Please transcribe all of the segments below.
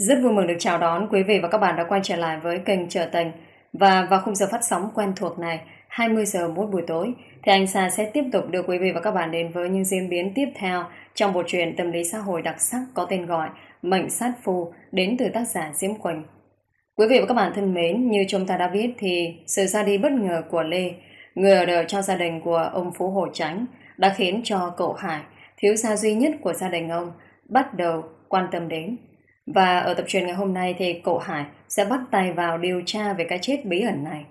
Rất vui mừng được chào đón quý vị và các bạn đã quay trở lại với kênh Trở Tình. Và vào khung giờ phát sóng quen thuộc này, 20 giờ mỗi buổi tối, thì anh Sa sẽ tiếp tục đưa quý vị và các bạn đến với những diễn biến tiếp theo trong bộ truyện tâm lý xã hội đặc sắc có tên gọi Mệnh Sát Phu đến từ tác giả Diễm Quỳnh. Quý vị và các bạn thân mến, như chúng ta đã biết thì sự ra đi bất ngờ của Lê, người ở đời cho gia đình của ông Phú Hồ Tránh, đã khiến cho cậu Hải, thiếu gia duy nhất của gia đình ông, bắt đầu quan tâm đến. Và ở tập truyền ngày hôm nay thì cậu Hải sẽ bắt tay vào điều tra về cái chết bí ẩn này.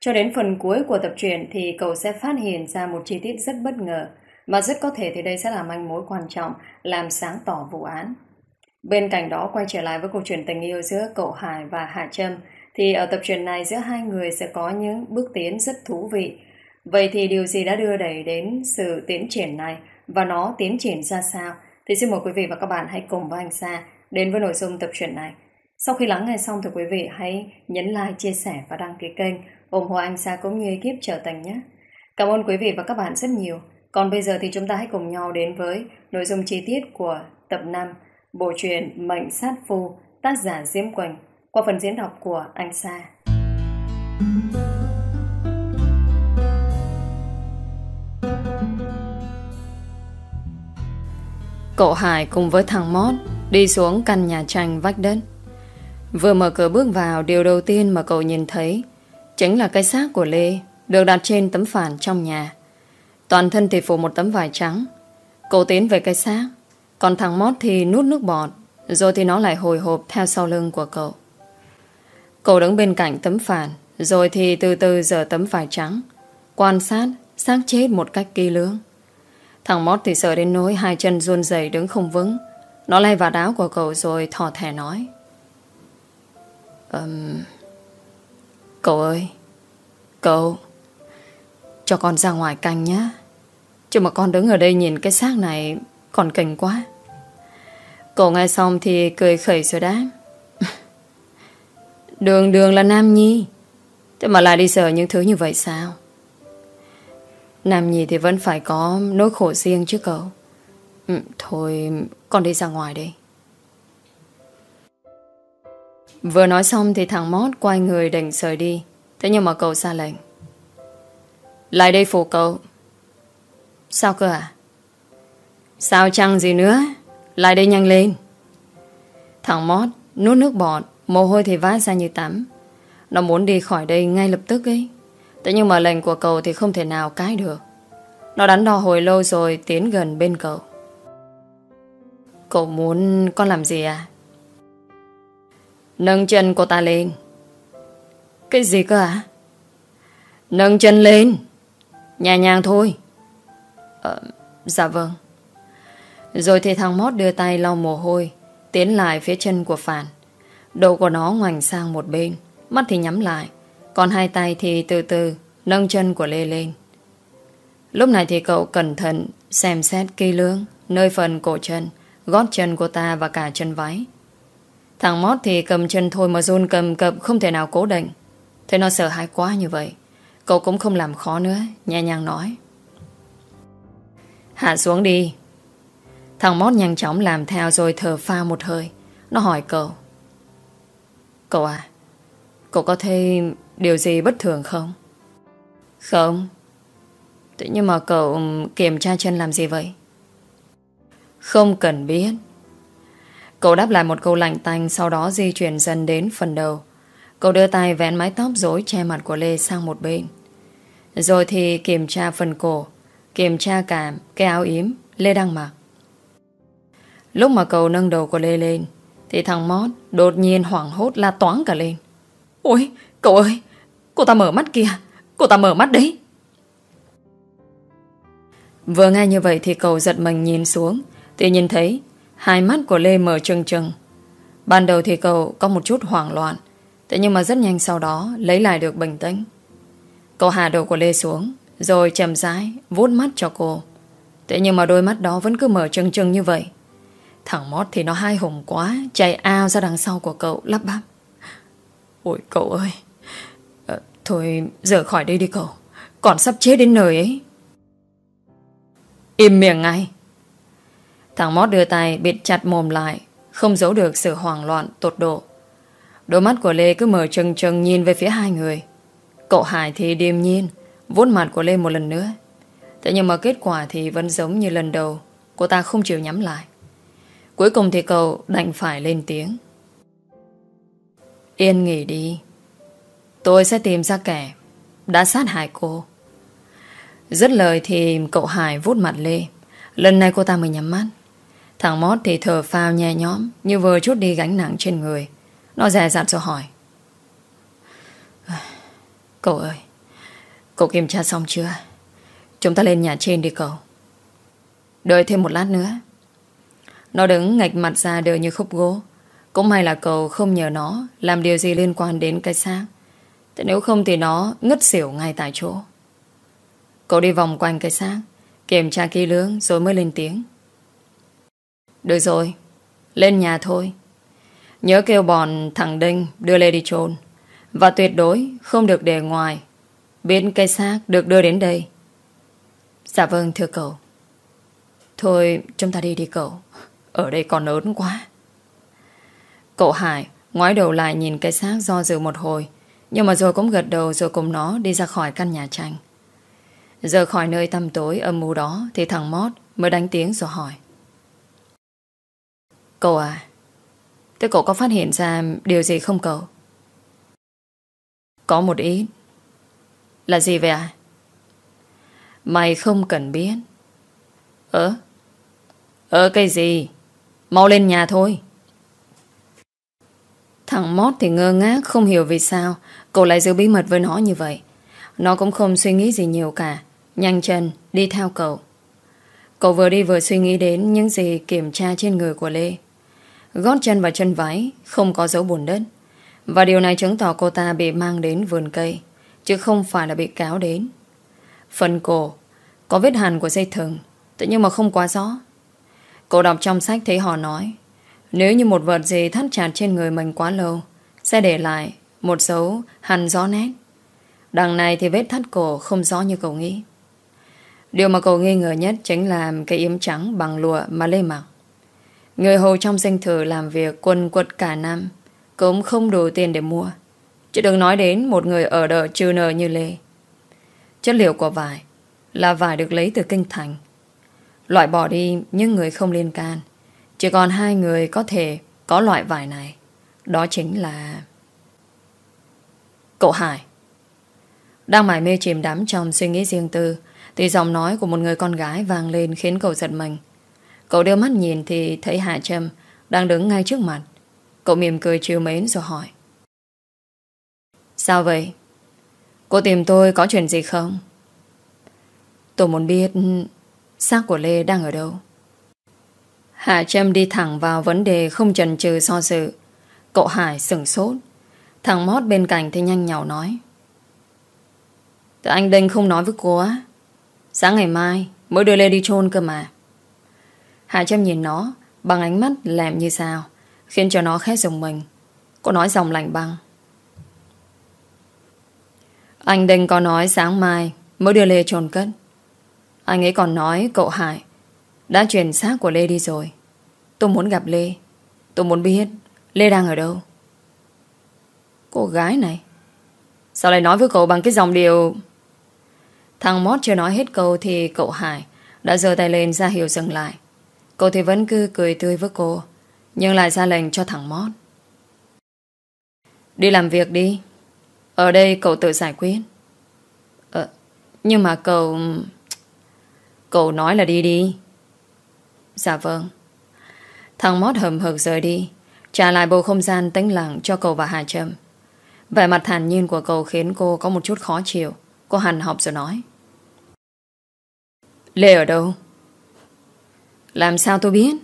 Cho đến phần cuối của tập truyện thì cậu sẽ phát hiện ra một chi tiết rất bất ngờ, mà rất có thể thì đây sẽ là manh mối quan trọng, làm sáng tỏ vụ án. Bên cạnh đó, quay trở lại với câu chuyện tình yêu giữa cậu Hải và Hạ Trâm, thì ở tập truyện này giữa hai người sẽ có những bước tiến rất thú vị. Vậy thì điều gì đã đưa đẩy đến sự tiến triển này và nó tiến triển ra sao? Thì xin mời quý vị và các bạn hãy cùng với anh Sa đến với nội dung tập truyện này. Sau khi lắng nghe xong thì quý vị hãy nhấn like, chia sẻ và đăng ký kênh ủng hộ anh Sa cũng như ekip trở thành nhé. Cảm ơn quý vị và các bạn rất nhiều. Còn bây giờ thì chúng ta hãy cùng nhau đến với nội dung chi tiết của tập 5 bộ truyện Mệnh Sát Phu tác giả Diễm Quỳnh qua phần diễn đọc của anh Sa. Cậu Hải cùng với thằng Mót Đi xuống căn nhà tranh vách đất. Vừa mở cửa bước vào, Điều đầu tiên mà cậu nhìn thấy Chính là cái xác của Lê Được đặt trên tấm phản trong nhà. Toàn thân thì phủ một tấm vải trắng. Cậu tiến về cái xác, Còn thằng Mót thì nút nước bọt, Rồi thì nó lại hồi hộp theo sau lưng của cậu. Cậu đứng bên cạnh tấm phản, Rồi thì từ từ dở tấm vải trắng, Quan sát, xác chết một cách kỳ lưỡng. Thằng Mót thì sợ đến nỗi Hai chân run rẩy đứng không vững nó lay vào áo của cậu rồi thò thẻ nói. Um, Cậu ơi Cậu Cho con ra ngoài canh nhé Chứ mà con đứng ở đây nhìn cái xác này Còn kinh quá. Cậu nghe xong thì cười khẩy rồi đáp. Đường đường là Nam Nhi. Thế mà lại đi sợ những thứ như vậy sao? Nam Nhi thì vẫn phải có nỗi khổ riêng chứ cậu ừ, Thôi con đi ra ngoài đi. Vừa nói xong thì thằng Mót quay người định rời đi. Thế nhưng mà cậu ra lệnh. Lại đây phụ cậu. Sao cơ à Sao chăng gì nữa? Lại đây nhanh lên. Thằng Mót nuốt nước bọt Mồ hôi thì vã ra như tắm. Nó muốn đi khỏi đây ngay lập tức ấy. Thế nhưng mà lệnh của cậu thì không thể nào cái được. Nó đắn đo hồi lâu rồi Tiến gần bên cậu. Cậu muốn con làm gì à? Nâng chân cô ta lên. Cái gì cơ à? Nâng chân lên. Nhẹ nhàng thôi. Ờ, dạ vâng. Rồi thì thằng Mót đưa tay lau mồ hôi, tiến lại phía chân của Phản. Đầu của nó ngoảnh sang một bên, mắt thì nhắm lại, còn hai tay thì từ từ nâng chân của Lê lên. Lúc này thì cậu cẩn thận xem xét kỹ lưỡng nơi phần cổ chân, gót chân cô ta và cả chân váy. Thằng Mót thì cầm chân thôi mà run cầm cập không thể nào cố định. Thế nó sợ hãi quá như vậy. Cậu cũng không làm khó nữa, nhẹ nhàng nói. Hạ xuống đi. Thằng Mót nhanh chóng làm theo rồi thở pha một hơi. Nó hỏi cậu. Cậu à, cậu có thấy điều gì bất thường không? Không. Tự nhiên mà cậu kiểm tra chân làm gì vậy? Không cần biết. Cậu đáp lại một câu lạnh tanh sau đó di chuyển dần đến phần đầu. Cậu đưa tay vén mái tóc rối che mặt của Lê sang một bên. Rồi thì kiểm tra phần cổ, kiểm tra cảm cái áo yếm Lê đang mặc. Lúc mà cậu nâng đầu của Lê lên, thì thằng Mót đột nhiên hoảng hốt la toán cả lên. Ôi, cậu ơi, cô ta mở mắt kìa, cô ta mở mắt đấy. Vừa nghe như vậy thì cậu giật mình nhìn xuống thì nhìn thấy Hai mắt của Lê mở trừng trừng. Ban đầu thì cậu có một chút hoảng loạn Thế nhưng mà rất nhanh sau đó Lấy lại được bình tĩnh. Cậu hạ đầu của Lê xuống Rồi chầm rãi vuốt mắt cho cô. Thế nhưng mà đôi mắt đó vẫn cứ mở trừng trừng như vậy. Thằng Mót thì nó hai hùng quá Chạy ao ra đằng sau của cậu lắp bắp. Ôi cậu ơi à, Thôi giờ khỏi đây đi cậu Còn sắp chết đến nơi ấy. Im miệng ngay. Thằng Mót đưa tay bịt chặt mồm lại, Không giấu được sự hoảng loạn, tột độ. Đôi mắt của Lê cứ mở trừng trừng nhìn về phía hai người. Cậu Hải thì điềm nhiên, vuốt mặt của Lê một lần nữa. Thế nhưng mà kết quả thì vẫn giống như lần đầu, Cô ta không chịu nhắm lại. Cuối cùng thì cậu đành phải lên tiếng. Yên nghỉ đi. Tôi sẽ tìm ra kẻ Đã sát hại cô. Dứt lời thì cậu Hải vút mặt Lê. Lần này cô ta mới nhắm mắt. Thằng Mót thì thở phào nhẹ nhõm, Như vừa chút đi gánh nặng trên người. Nó dè dặt rồi hỏi. Cậu ơi, Cậu kiểm tra xong chưa? Chúng ta lên nhà trên đi cậu. Đợi thêm một lát nữa. Nó đứng ngạch mặt ra đợi như khúc gỗ. Cũng may là cậu không nhờ nó Làm điều gì liên quan đến cái xác. Thế nếu không thì nó ngất xỉu ngay tại chỗ. Cậu đi vòng quanh cái xác, Kiểm tra kỹ lưỡng rồi mới lên tiếng. Được rồi, Lên nhà thôi. Nhớ kêu bọn thằng Đinh đưa Lê đi trôn. Và tuyệt đối không được để ngoài. Biến cây xác được đưa đến đây. Dạ vâng thưa cậu. Thôi, chúng ta đi đi cậu. Ở đây còn ớn quá. Cậu Hải ngoái đầu lại nhìn cây xác do dự một hồi. Nhưng mà rồi cũng gật đầu rồi cùng nó đi ra khỏi căn nhà tranh. Giờ khỏi nơi tăm tối âm mưu đó Thì thằng Mót mới đánh tiếng rồi hỏi. Cậu à? Thế cậu có phát hiện ra điều gì không cậu? Có một ít Là gì vậy à? Mày không cần biết. Ơ? Ơ cái gì? Mau lên nhà thôi. Thằng Mót thì ngơ ngác, Không hiểu vì sao Cậu lại giữ bí mật với nó như vậy. Nó cũng không suy nghĩ gì nhiều cả. Nhanh chân, đi theo cậu. Cậu vừa đi vừa suy nghĩ đến Những gì kiểm tra trên người của Lê. Gót chân và chân váy Không có dấu bùn đất. Và điều này chứng tỏ cô ta bị mang đến vườn cây, Chứ không phải là bị cáo đến. Phần cổ, Có vết hằn của dây thừng, Tự nhiên mà không quá rõ. Cô đọc trong sách thấy họ nói, Nếu như một vật gì thắt chặt trên người mình quá lâu, Sẽ để lại Một dấu hằn rõ nét. Đằng này thì vết thắt cổ không rõ như cậu nghĩ. Điều mà cậu nghi ngờ nhất Chính là cái yếm trắng bằng lụa Mà Lê mặc. Người hầu trong danh thử làm việc quân quật cả năm, Cũng không đủ tiền để mua. Chứ đừng nói đến Một người ở đợi trừ nợ như Lê. Chất liệu của vải Là vải được lấy từ kinh thành. Loại bỏ đi những người không liên can. Chỉ còn hai người có thể Có loại vải này. Đó chính là Cậu Hải. Đang mải mê chìm đắm trong suy nghĩ riêng tư, Thì giọng nói của một người con gái vang lên Khiến cậu giật mình. Cậu đưa mắt nhìn thì thấy Hạ Trâm Đang đứng ngay trước mặt Cậu mỉm cười chiều mến rồi hỏi Sao vậy? Cô tìm tôi có chuyện gì không? Tôi muốn biết xác của Lê đang ở đâu. Hạ Trâm đi thẳng vào vấn đề không chần chừ so dự. Cậu Hải sửng sốt. Thằng Mót bên cạnh thì nhanh nhào nói. Tại anh Đinh không nói với cô á. Sáng ngày mai mới đưa Lê đi chôn cơ mà. Hạ Trâm nhìn nó, bằng ánh mắt lẹm như sao, khiến cho nó khét dùng mình. Cô nói dòng lạnh băng. Anh Đinh có nói sáng mai mới đưa Lê trồn cất. Anh ấy còn nói cậu Hải đã chuyển xác của Lê đi rồi. Tôi muốn gặp Lê. Tôi muốn biết Lê đang ở đâu. Cô gái này, Sao lại nói với cậu bằng cái dòng điều Thằng Mót chưa nói hết câu Thì cậu Hải đã giơ tay lên ra hiệu dừng lại Cô thì vẫn cứ cười tươi với cô, Nhưng lại ra lệnh cho thằng Mót. Đi làm việc đi. Ở đây cậu tự giải quyết. Ờ Nhưng mà cậu Cậu nói là đi đi. Dạ vâng. Thằng Mót hầm hực rời đi, Trả lại bầu không gian tĩnh lặng cho cậu và Hà Trâm. Vẻ mặt thản nhiên của cậu khiến cô có một chút khó chịu. Cô hành học rồi nói. Lê ở đâu? Làm sao tôi biết?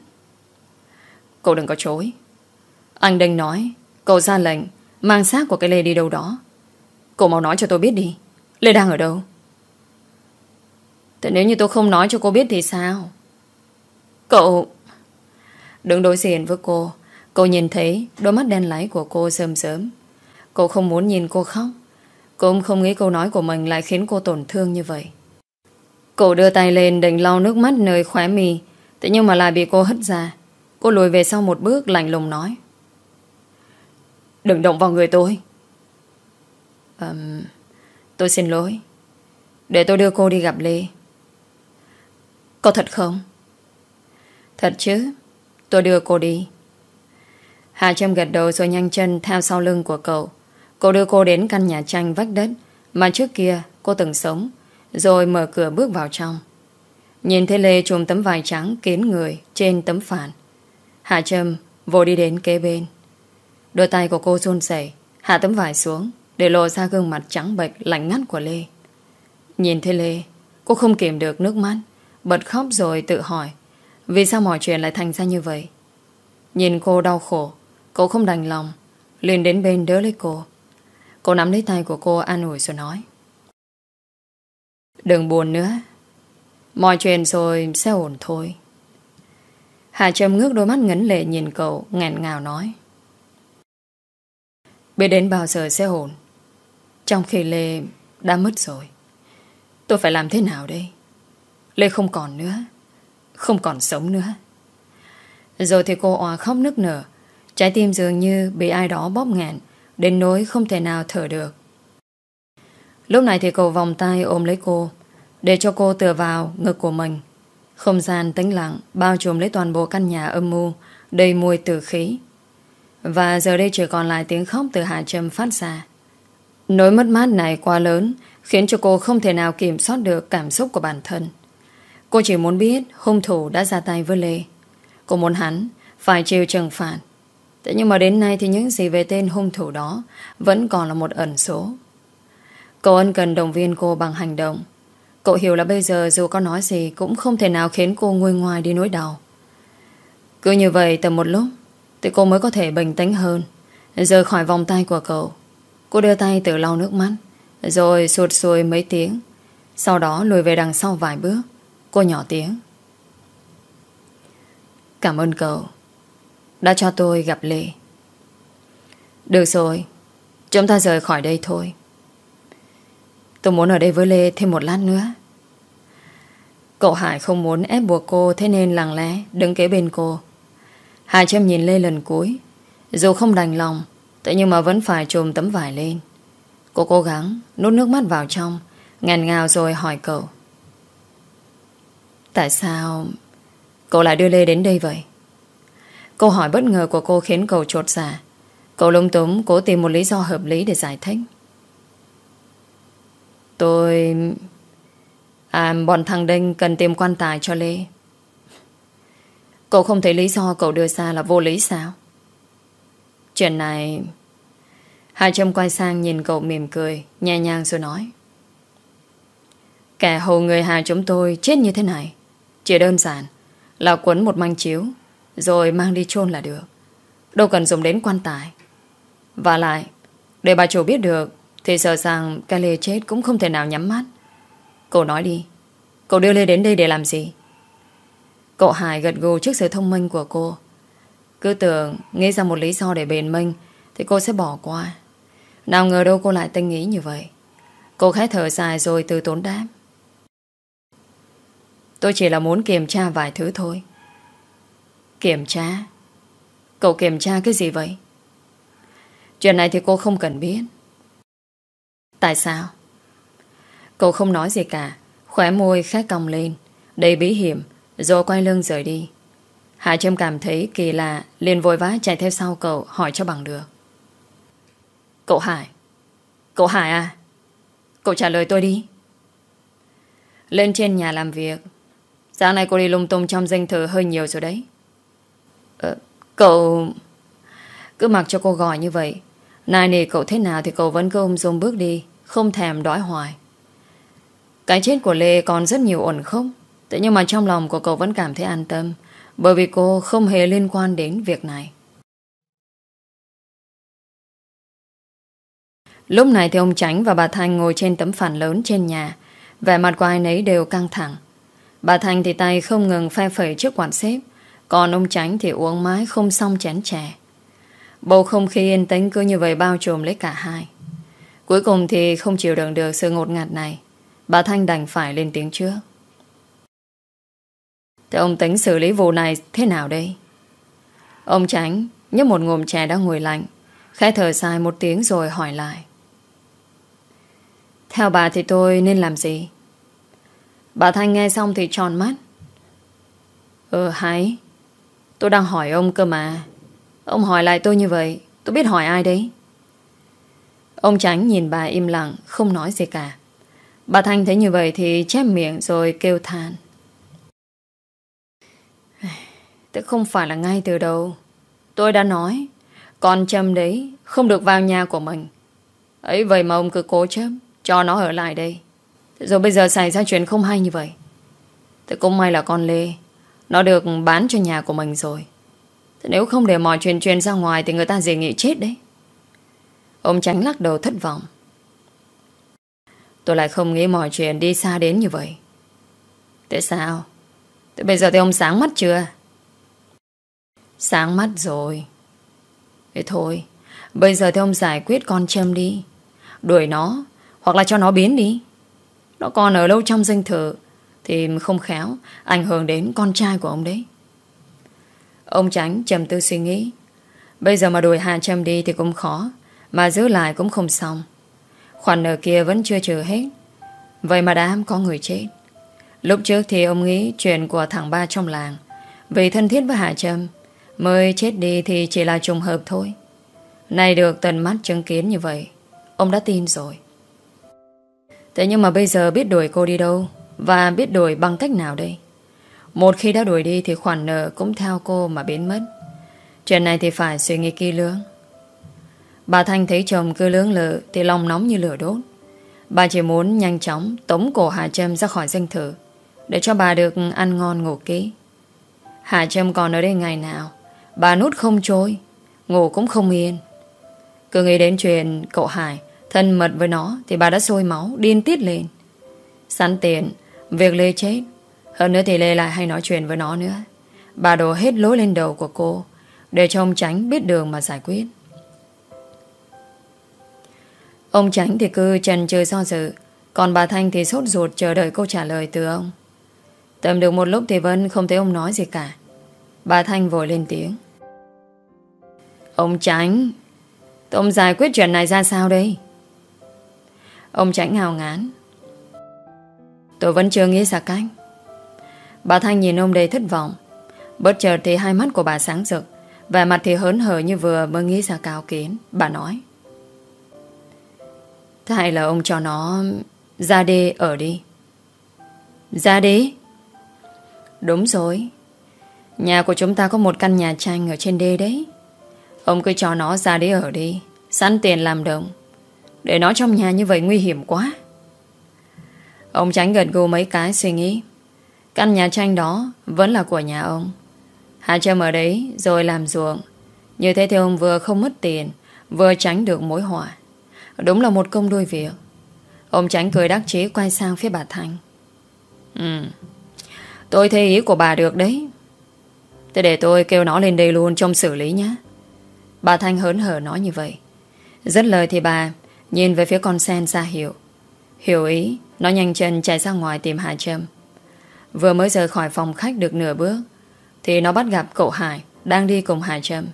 Cậu đừng có chối. Anh Đinh nói, Cậu ra lệnh, Mang xác của cái Lê đi đâu đó. Cậu mau nói cho tôi biết đi. Lê đang ở đâu? Thế nếu như tôi không nói cho cô biết thì sao? Cậu... Đứng đối diện với cô Cô nhìn thấy đôi mắt đen láy của cô sớm sớm Cô không muốn nhìn cô khóc. Cô cũng không nghĩ câu nói của mình lại khiến cô tổn thương như vậy. Cô đưa tay lên định lau nước mắt nơi khóe mi. Thế nhưng mà lại bị cô hất ra. Cô lùi về sau một bước lạnh lùng nói. Đừng động vào người tôi. Um, Tôi xin lỗi. Để tôi đưa cô đi gặp Lê. Có thật không? Thật chứ. Tôi đưa cô đi. Hà Trâm gật đầu rồi nhanh chân theo sau lưng của cậu. Cô đưa cô đến căn nhà tranh vách đất Mà trước kia cô từng sống Rồi mở cửa bước vào trong. Nhìn thấy Lê trùm tấm vải trắng kín người trên tấm phản. Hạ Trâm vội đi đến kế bên. Đôi tay của cô run rẩy, Hạ tấm vải xuống Để lộ ra gương mặt trắng bệch lạnh ngắt của Lê. Nhìn thấy Lê, Cô không kiềm được nước mắt, Bật khóc rồi tự hỏi, Vì sao mọi chuyện lại thành ra như vậy? Nhìn cô đau khổ, Cô không đành lòng, liền đến bên đỡ lấy cô. Cô nắm lấy tay của cô an ủi rồi nói, Đừng buồn nữa Mọi chuyện rồi sẽ ổn thôi. Hà Trâm ngước đôi mắt ngấn lệ nhìn cậu ngẹn ngào nói. Biết đến bao giờ sẽ ổn. Trong khi Lê đã mất rồi. Tôi phải làm thế nào đây? Lê không còn nữa. Không còn sống nữa. Rồi thì cô òa khóc nức nở. Trái tim dường như bị ai đó bóp nghẹn, Đến nỗi không thể nào thở được. Lúc này thì cậu vòng tay ôm lấy cô. Để cho cô tựa vào ngực của mình. Không gian tĩnh lặng Bao trùm lấy toàn bộ căn nhà âm mưu Đầy mùi tử khí. Và giờ đây chỉ còn lại tiếng khóc từ Hà Trâm phát ra. Nỗi mất mát này quá lớn, Khiến cho cô không thể nào kiểm soát được Cảm xúc của bản thân. Cô chỉ muốn biết hung thủ đã ra tay với Lê. Cô muốn hắn Phải chịu trừng phạt. Thế nhưng mà đến nay thì những gì về tên hung thủ đó Vẫn còn là một ẩn số. Cô ân cần động viên cô bằng hành động. Cậu hiểu là bây giờ dù có nói gì Cũng không thể nào khiến cô nguôi ngoài đi nỗi đau. Cứ như vậy tầm một lúc, Thì cô mới có thể bình tĩnh hơn. Rời khỏi vòng tay của cậu, Cô đưa tay tự lau nước mắt, Rồi sụt sùi mấy tiếng. Sau đó lùi về đằng sau vài bước, Cô nhỏ tiếng. Cảm ơn cậu, đã cho tôi gặp Lê. Được rồi, Chúng ta rời khỏi đây thôi. Tôi muốn ở đây với Lê thêm một lát nữa. Cậu Hải không muốn ép buộc cô, Thế nên lặng lẽ đứng kế bên cô. Hải Trâm nhìn Lê lần cuối. Dù không đành lòng, Thế nhưng mà vẫn phải trùm tấm vải lên. Cô cố gắng nút nước mắt vào trong Ngàn ngào rồi hỏi cậu. Tại sao Cậu lại đưa Lê đến đây vậy? Câu hỏi bất ngờ của cô khiến cậu trột giả. Cậu lung túng cố tìm một lý do hợp lý để giải thích. Tôi... À, bọn thằng Đinh cần tìm quan tài cho Lê. Cậu không thấy lý do cậu đưa ra là vô lý sao? Chuyện này... Hà Trâm quay sang nhìn cậu mỉm cười Nhẹ nhàng rồi nói. Kẻ hầu người Hà chúng tôi chết như thế này Chỉ đơn giản Là quấn một manh chiếu rồi mang đi chôn là được. Đâu cần dùng đến quan tài. Và lại Để bà chủ biết được Thì sợ rằng cái lê chết cũng không thể nào nhắm mắt. Cậu nói đi. Cậu đưa Lê đến đây để làm gì? Cậu Hải gật gù trước sự thông minh của cô. Cứ tưởng Nghĩ ra một lý do để bền minh Thì cô sẽ bỏ qua. Nào ngờ đâu cô lại tinh nghĩ như vậy. Cô khẽ thở dài rồi từ tốn đáp. Tôi chỉ là muốn kiểm tra vài thứ thôi. Kiểm tra? Cậu kiểm tra cái gì vậy? Chuyện này thì cô không cần biết. Tại sao? Cậu không nói gì cả. Khóe môi khét cong lên. Đầy bí hiểm. Rồi quay lưng rời đi. Hạ Trâm cảm thấy kỳ lạ liền vội vã chạy theo sau cậu hỏi cho bằng được. Cậu Hải. Cậu Hải à? Cậu trả lời tôi đi. Lên trên nhà làm việc. Sáng nay cô đi lung tung trong danh thờ hơi nhiều rồi đấy. Ờ, cậu... Cứ mặc cho cô gọi như vậy. Nay nề cậu thế nào thì cậu vẫn cứ ôm dung bước đi Không thèm đói hoài. Cái chết của Lê còn rất nhiều ổn không Thế nhưng mà trong lòng của cậu vẫn cảm thấy an tâm, Bởi vì cô không hề liên quan đến việc này. Lúc này thì ông Tránh và bà Thanh ngồi trên tấm phản lớn trên nhà. Vẻ mặt của ai nấy đều căng thẳng. Bà Thanh thì tay không ngừng phe phẩy trước quạt xếp, còn ông Tránh thì uống mái không xong chén chè. Bầu không khí yên tĩnh cứ như vậy bao trùm lấy cả hai. Cuối cùng thì không chịu đựng được sự ngột ngạt này. Bà Thanh đành phải lên tiếng trước. Thế ông tính xử lý vụ này thế nào đây? Ông Tránh nhấp một ngụm trà đang ngồi lạnh, Khẽ thở dài một tiếng rồi hỏi lại. Theo bà thì tôi nên làm gì? Bà Thanh nghe xong thì tròn mắt. Ừ hay. Tôi đang hỏi ông cơ mà. Ông hỏi lại tôi như vậy, Tôi biết hỏi ai đấy? Ông Tránh nhìn bà im lặng, Không nói gì cả. Bà Thanh thấy như vậy thì chép miệng rồi kêu than Tức không phải là ngay từ đầu. Tôi đã nói, Con châm đấy không được vào nhà của mình. Ấy vậy mà ông cứ cố chấp Cho nó ở lại đây. Rồi bây giờ xảy ra chuyện không hay như vậy. Thế cũng may là con Lê, Nó được bán cho nhà của mình rồi. Thế Nếu không để mọi chuyện truyền ra ngoài Thì người ta dễ nghĩ chết đấy. Ông tránh lắc đầu thất vọng. Tôi lại không nghĩ mọi chuyện đi xa đến như vậy. Tại sao? Thế bây giờ thì ông sáng mắt chưa? Sáng mắt rồi. Thế thôi, Bây giờ thì ông giải quyết con châm đi. Đuổi nó, Hoặc là cho nó biến đi. Nó còn ở lâu trong danh thự, Thì không khéo Ảnh hưởng đến con trai của ông đấy. Ông tránh trầm tư suy nghĩ. Bây giờ mà đuổi Hà Trâm đi thì cũng khó, Mà giữ lại cũng không xong. Khoản nợ kia vẫn chưa trừ hết. Vậy mà đã có người chết. Lúc trước thì ông nghĩ chuyện của thằng ba trong làng, Vì thân thiết với Hà Trâm, Mới chết đi thì chỉ là trùng hợp thôi. Này được tận mắt chứng kiến như vậy, Ông đã tin rồi. Thế nhưng mà bây giờ biết đuổi cô đi đâu Và biết đuổi bằng cách nào đây? Một khi đã đuổi đi Thì khoản nợ cũng theo cô mà biến mất. Chuyện này thì phải suy nghĩ kỹ lưỡng. Bà Thanh thấy chồng cứ lưỡng lự Thì lòng nóng như lửa đốt. Bà chỉ muốn nhanh chóng tống cổ Hà Trâm ra khỏi danh thử Để cho bà được ăn ngon ngủ kỹ. Hà Trâm còn ở đây ngày nào, Bà nút không trôi, Ngủ cũng không yên. Cứ nghĩ đến chuyện cậu Hải Thân mật với nó Thì bà đã sôi máu, Điên tiết lên. Sẵn tiền Việc Lê chết, Hơn nữa thì Lê lại hay nói chuyện với nó nữa. Bà đổ hết lối lên đầu của cô Để cho ông Tránh biết đường mà giải quyết. Ông Tránh thì cứ trần chơi so dự. Còn bà Thanh thì sốt ruột chờ đợi câu trả lời từ ông. Tầm được một lúc thì Vân không thấy ông nói gì cả. Bà Thanh vội lên tiếng. Ông Tránh Ông giải quyết chuyện này ra sao đây? Ông Tránh hào ngán. Tôi vẫn chưa nghĩ ra cách. Bà Thanh nhìn ông đầy thất vọng. Bất chợt thì hai mắt của bà sáng rực. Và mặt thì hớn hở như vừa mới nghĩ ra cao kiến. Bà nói. Thế hay là ông cho nó Ra đê ở đi. Ra đê? Đúng rồi. Nhà của chúng ta có một căn nhà tranh Ở trên đê đấy. Ông cứ cho nó ra đê ở đi, Sẵn tiền làm đồng. Để nó trong nhà như vậy nguy hiểm quá. Ông tránh gần gù mấy cái suy nghĩ. Căn nhà tranh đó Vẫn là của nhà ông. Hạ châm ở đấy rồi làm ruộng. Như thế thì ông vừa không mất tiền, Vừa tránh được mối họa. Đúng là một công đôi việc Ông tránh cười đắc chí quay sang phía bà Thanh. Ừ Tôi thấy ý của bà được đấy. Thế để tôi kêu nó lên đây luôn Trong xử lý nhé. Bà Thanh hớn hở nói như vậy. Rất lời thì bà Nhìn về phía con sen ra hiệu. Hiểu ý, Nó nhanh chân chạy ra ngoài tìm Hà Trâm. Vừa mới rời khỏi phòng khách được nửa bước, Thì nó bắt gặp cậu Hải Đang đi cùng Hà Trâm.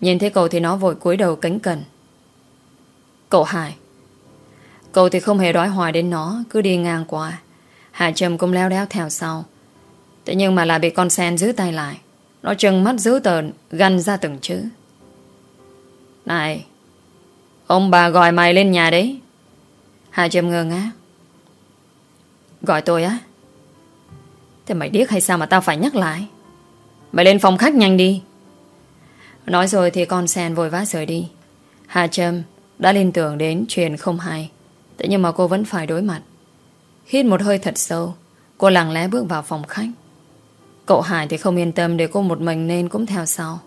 Nhìn thấy cậu thì nó vội cúi đầu cánh cẩn. Cậu Hải Cậu thì không hề đói hoài đến nó, Cứ đi ngang qua. Hà trầm cũng leo đéo theo sau. Thế nhưng mà lại bị con sen giữ tay lại. Nó trừng mắt dữ tợn Găn ra từng chữ. Này, Ông bà gọi mày lên nhà đấy. Hà trầm ngơ ngác. Gọi tôi á? Thế mày điếc hay sao mà tao phải nhắc lại? Mày lên phòng khách nhanh đi. Nói rồi thì con sen vội vã rời đi. Hà Trâm đã liên tưởng đến chuyện không hay, Thế nhưng mà cô vẫn phải đối mặt. Hít một hơi thật sâu, Cô lặng lẽ bước vào phòng khách. Cậu Hải thì không yên tâm để cô một mình nên cũng theo sau.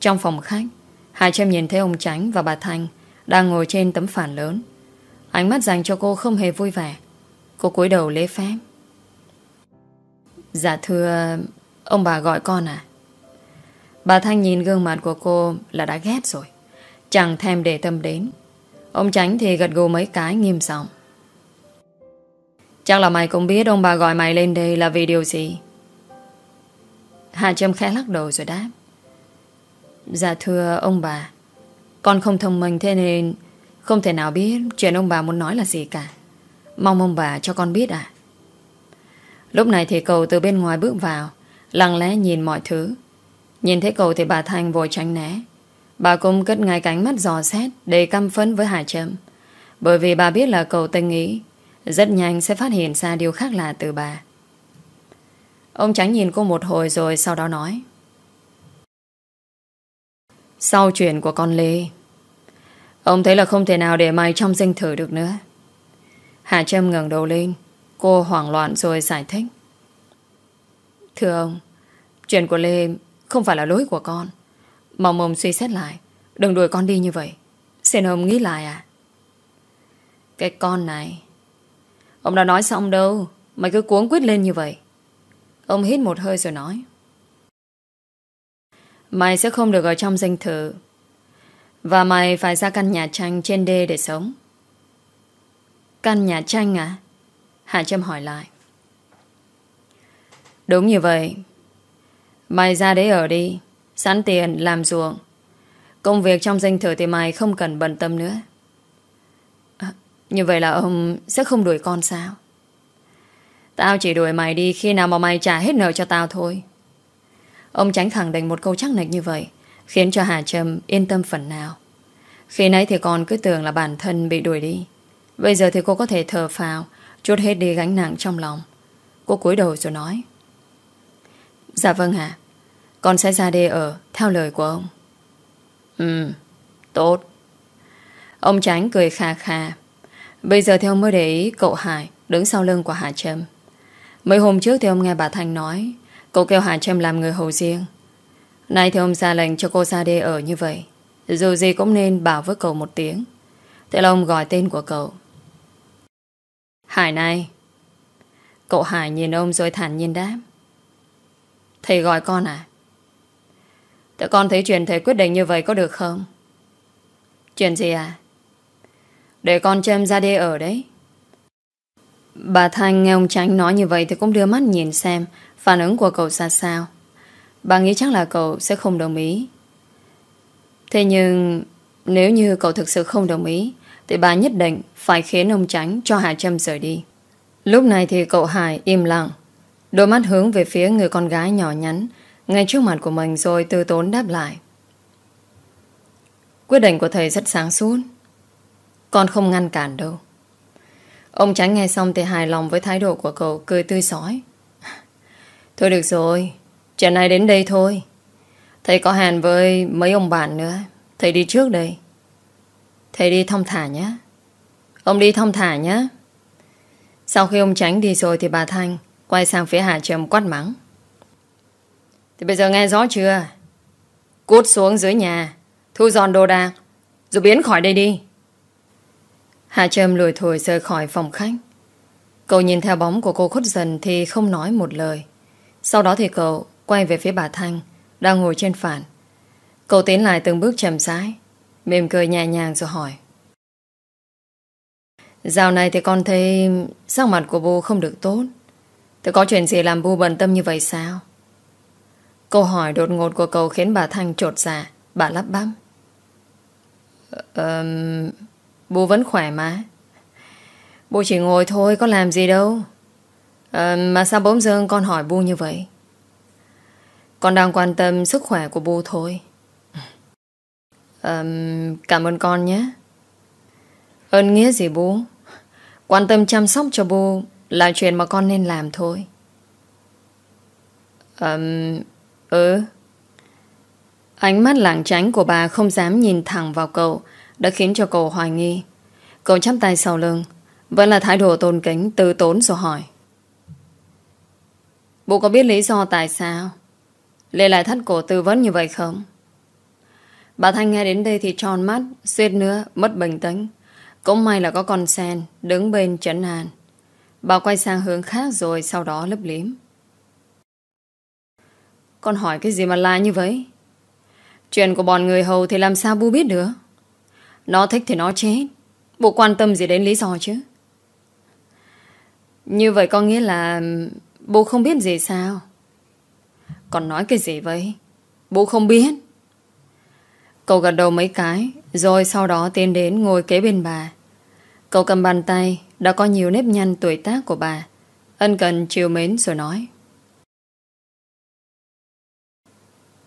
Trong phòng khách, Hải Trâm nhìn thấy ông Tránh và bà Thanh Đang ngồi trên tấm phản lớn. Ánh mắt dành cho cô không hề vui vẻ. Cô cúi đầu lễ phép. Dạ thưa, Ông bà gọi con à? Bà Thanh nhìn gương mặt của cô Là đã ghét rồi. Chẳng thèm để tâm đến. Ông Tránh thì gật gù mấy cái, nghiêm giọng. Chắc là mày cũng biết ông bà gọi mày lên đây là vì điều gì? Hà Trâm khẽ lắc đầu rồi đáp. Dạ thưa ông bà, Con không thông minh thế nên Không thể nào biết chuyện ông bà muốn nói là gì cả. Mong ông bà cho con biết à Lúc này thì cậu từ bên ngoài bước vào, Lặng lẽ nhìn mọi thứ. Nhìn thấy cậu thì bà Thanh vội tránh né. Bà cũng cất ngay cánh mắt dò xét Để căm phấn với Hà Trâm. Bởi vì bà biết là cậu tình nghĩ Rất nhanh sẽ phát hiện ra điều khác lạ từ bà. Ông tránh nhìn cô một hồi rồi sau đó nói. Sau chuyện của con Lê, Ông thấy là không thể nào để mày trong danh thử được nữa. Hà Trâm ngẩng đầu lên, Cô hoảng loạn rồi giải thích. Thưa ông, Chuyện của Lê không phải là lỗi của con. Mong ông suy xét lại. Đừng đuổi con đi như vậy. Xin ông nghĩ lại à? Cái con này. Ông đã nói xong đâu? Mày cứ cuốn quyết lên như vậy. Ông hít một hơi rồi nói. Mày sẽ không được ở trong danh thự. Và mày phải ra căn nhà tranh trên đê để sống. Căn nhà tranh à? Hà Trâm hỏi lại. Đúng như vậy. Mày ra đấy ở đi. Sẵn tiền làm ruộng. Công việc trong danh thử thì mày không cần bận tâm nữa. À, Như vậy là ông sẽ không đuổi con sao? Tao chỉ đuổi mày đi Khi nào mà mày trả hết nợ cho tao thôi. Ông tránh khẳng định một câu chắc nịch như vậy Khiến cho Hà Trâm yên tâm phần nào. Khi nãy thì con cứ tưởng là bản thân bị đuổi đi. Bây giờ thì cô có thể thở phào Chút hết đi gánh nặng trong lòng. Cô cúi đầu rồi nói. Dạ vâng ạ con sẽ ra đây ở, theo lời của ông. Ừ Tốt. Ông Tránh cười kha kha. Bây giờ theo mới để ý, cậu Hải, Đứng sau lưng của Hà Trâm. Mấy hôm trước thì ông nghe bà Thanh nói, Cậu kêu Hà Trâm làm người hầu riêng. Nay thì ông ra lệnh cho cô ra đây ở như vậy. Dù gì cũng nên bảo với cậu một tiếng. Thế là ông gọi tên của cậu. Hải này. Cậu Hải nhìn ông rồi thản nhiên đáp. Thầy gọi con à? Tụi con thấy chuyện thầy quyết định như vậy có được không? Chuyện gì à? Để con chêm ra đi ở đấy. Bà Thanh nghe ông Tránh nói như vậy Thì cũng đưa mắt nhìn xem Phản ứng của cậu ra sao. Bà nghĩ chắc là cậu sẽ không đồng ý. Thế nhưng Nếu như cậu thực sự không đồng ý, Thì bà nhất định phải khiến ông Tránh Cho Hà Trâm rời đi. Lúc này thì cậu Hải im lặng, Đôi mắt hướng về phía người con gái nhỏ nhắn ngay trước mặt của mình rồi từ tốn đáp lại. Quyết định của thầy rất sáng suốt. Con không ngăn cản đâu. Ông tránh nghe xong thì hài lòng với thái độ của cậu, Cười tươi sói Thôi được rồi, Chuyện này đến đây thôi. Thầy có hẹn với mấy ông bạn nữa. Thầy đi trước đây. Thầy đi thông thả nhé. Ông đi thông thả nhé. Sau khi ông tránh đi rồi thì bà Thanh Quay sang phía Hà Trầm quát mắng. Thì bây giờ nghe rõ chưa? Cút xuống dưới nhà, Thu dọn đồ đạc, Rồi biến khỏi đây đi. Hà Trâm lùi thổi rời khỏi phòng khách. Cậu nhìn theo bóng của cô khuất dần Thì không nói một lời. Sau đó thì cậu quay về phía bà Thanh, Đang ngồi trên phản. Cậu tiến lại từng bước chậm rãi Mềm cười nhẹ nhàng rồi hỏi. Dạo này thì con thấy Sắc mặt của bố không được tốt. Thế có chuyện gì làm bu bận tâm như vậy sao? Câu hỏi đột ngột của cậu khiến bà Thanh trột dạ. Bà lắp bắp. Ờ, bố vẫn khỏe mà. Bố chỉ ngồi thôi, có làm gì đâu. À, mà sao bỗng dưng con hỏi bố như vậy? Con đang quan tâm sức khỏe của bố thôi. À, cảm ơn con nhé. Ơn nghĩa gì bố? Quan tâm chăm sóc cho bố là chuyện mà con nên làm thôi um, Ừ. Ánh mắt lảng tránh của bà không dám nhìn thẳng vào cậu, Đã khiến cho cậu hoài nghi. Cậu chắp tay sau lưng, Vẫn là thái độ tôn kính, từ tốn rồi hỏi. Bố có biết lý do tại sao? Lê lại thắt cổ tư vấn như vậy không? Bà Thanh nghe đến đây thì tròn mắt Xuyết nữa mất bình tĩnh. Cũng may là có con sen Đứng bên trấn an. Bà quay sang hướng khác rồi sau đó lấp liếm. Con hỏi cái gì mà la như vậy? Chuyện của bọn người hầu thì làm sao bu biết được? Nó thích thì nó chết. Bộ quan tâm gì đến lý do chứ? Như vậy có nghĩa là bố không biết gì sao? Còn nói cái gì vậy? Bố không biết. Cậu gật đầu mấy cái, Rồi sau đó tiến đến ngồi kế bên bà Cậu cầm bàn tay, Đã có nhiều nếp nhăn tuổi tác của bà Ân cần chiều mến rồi nói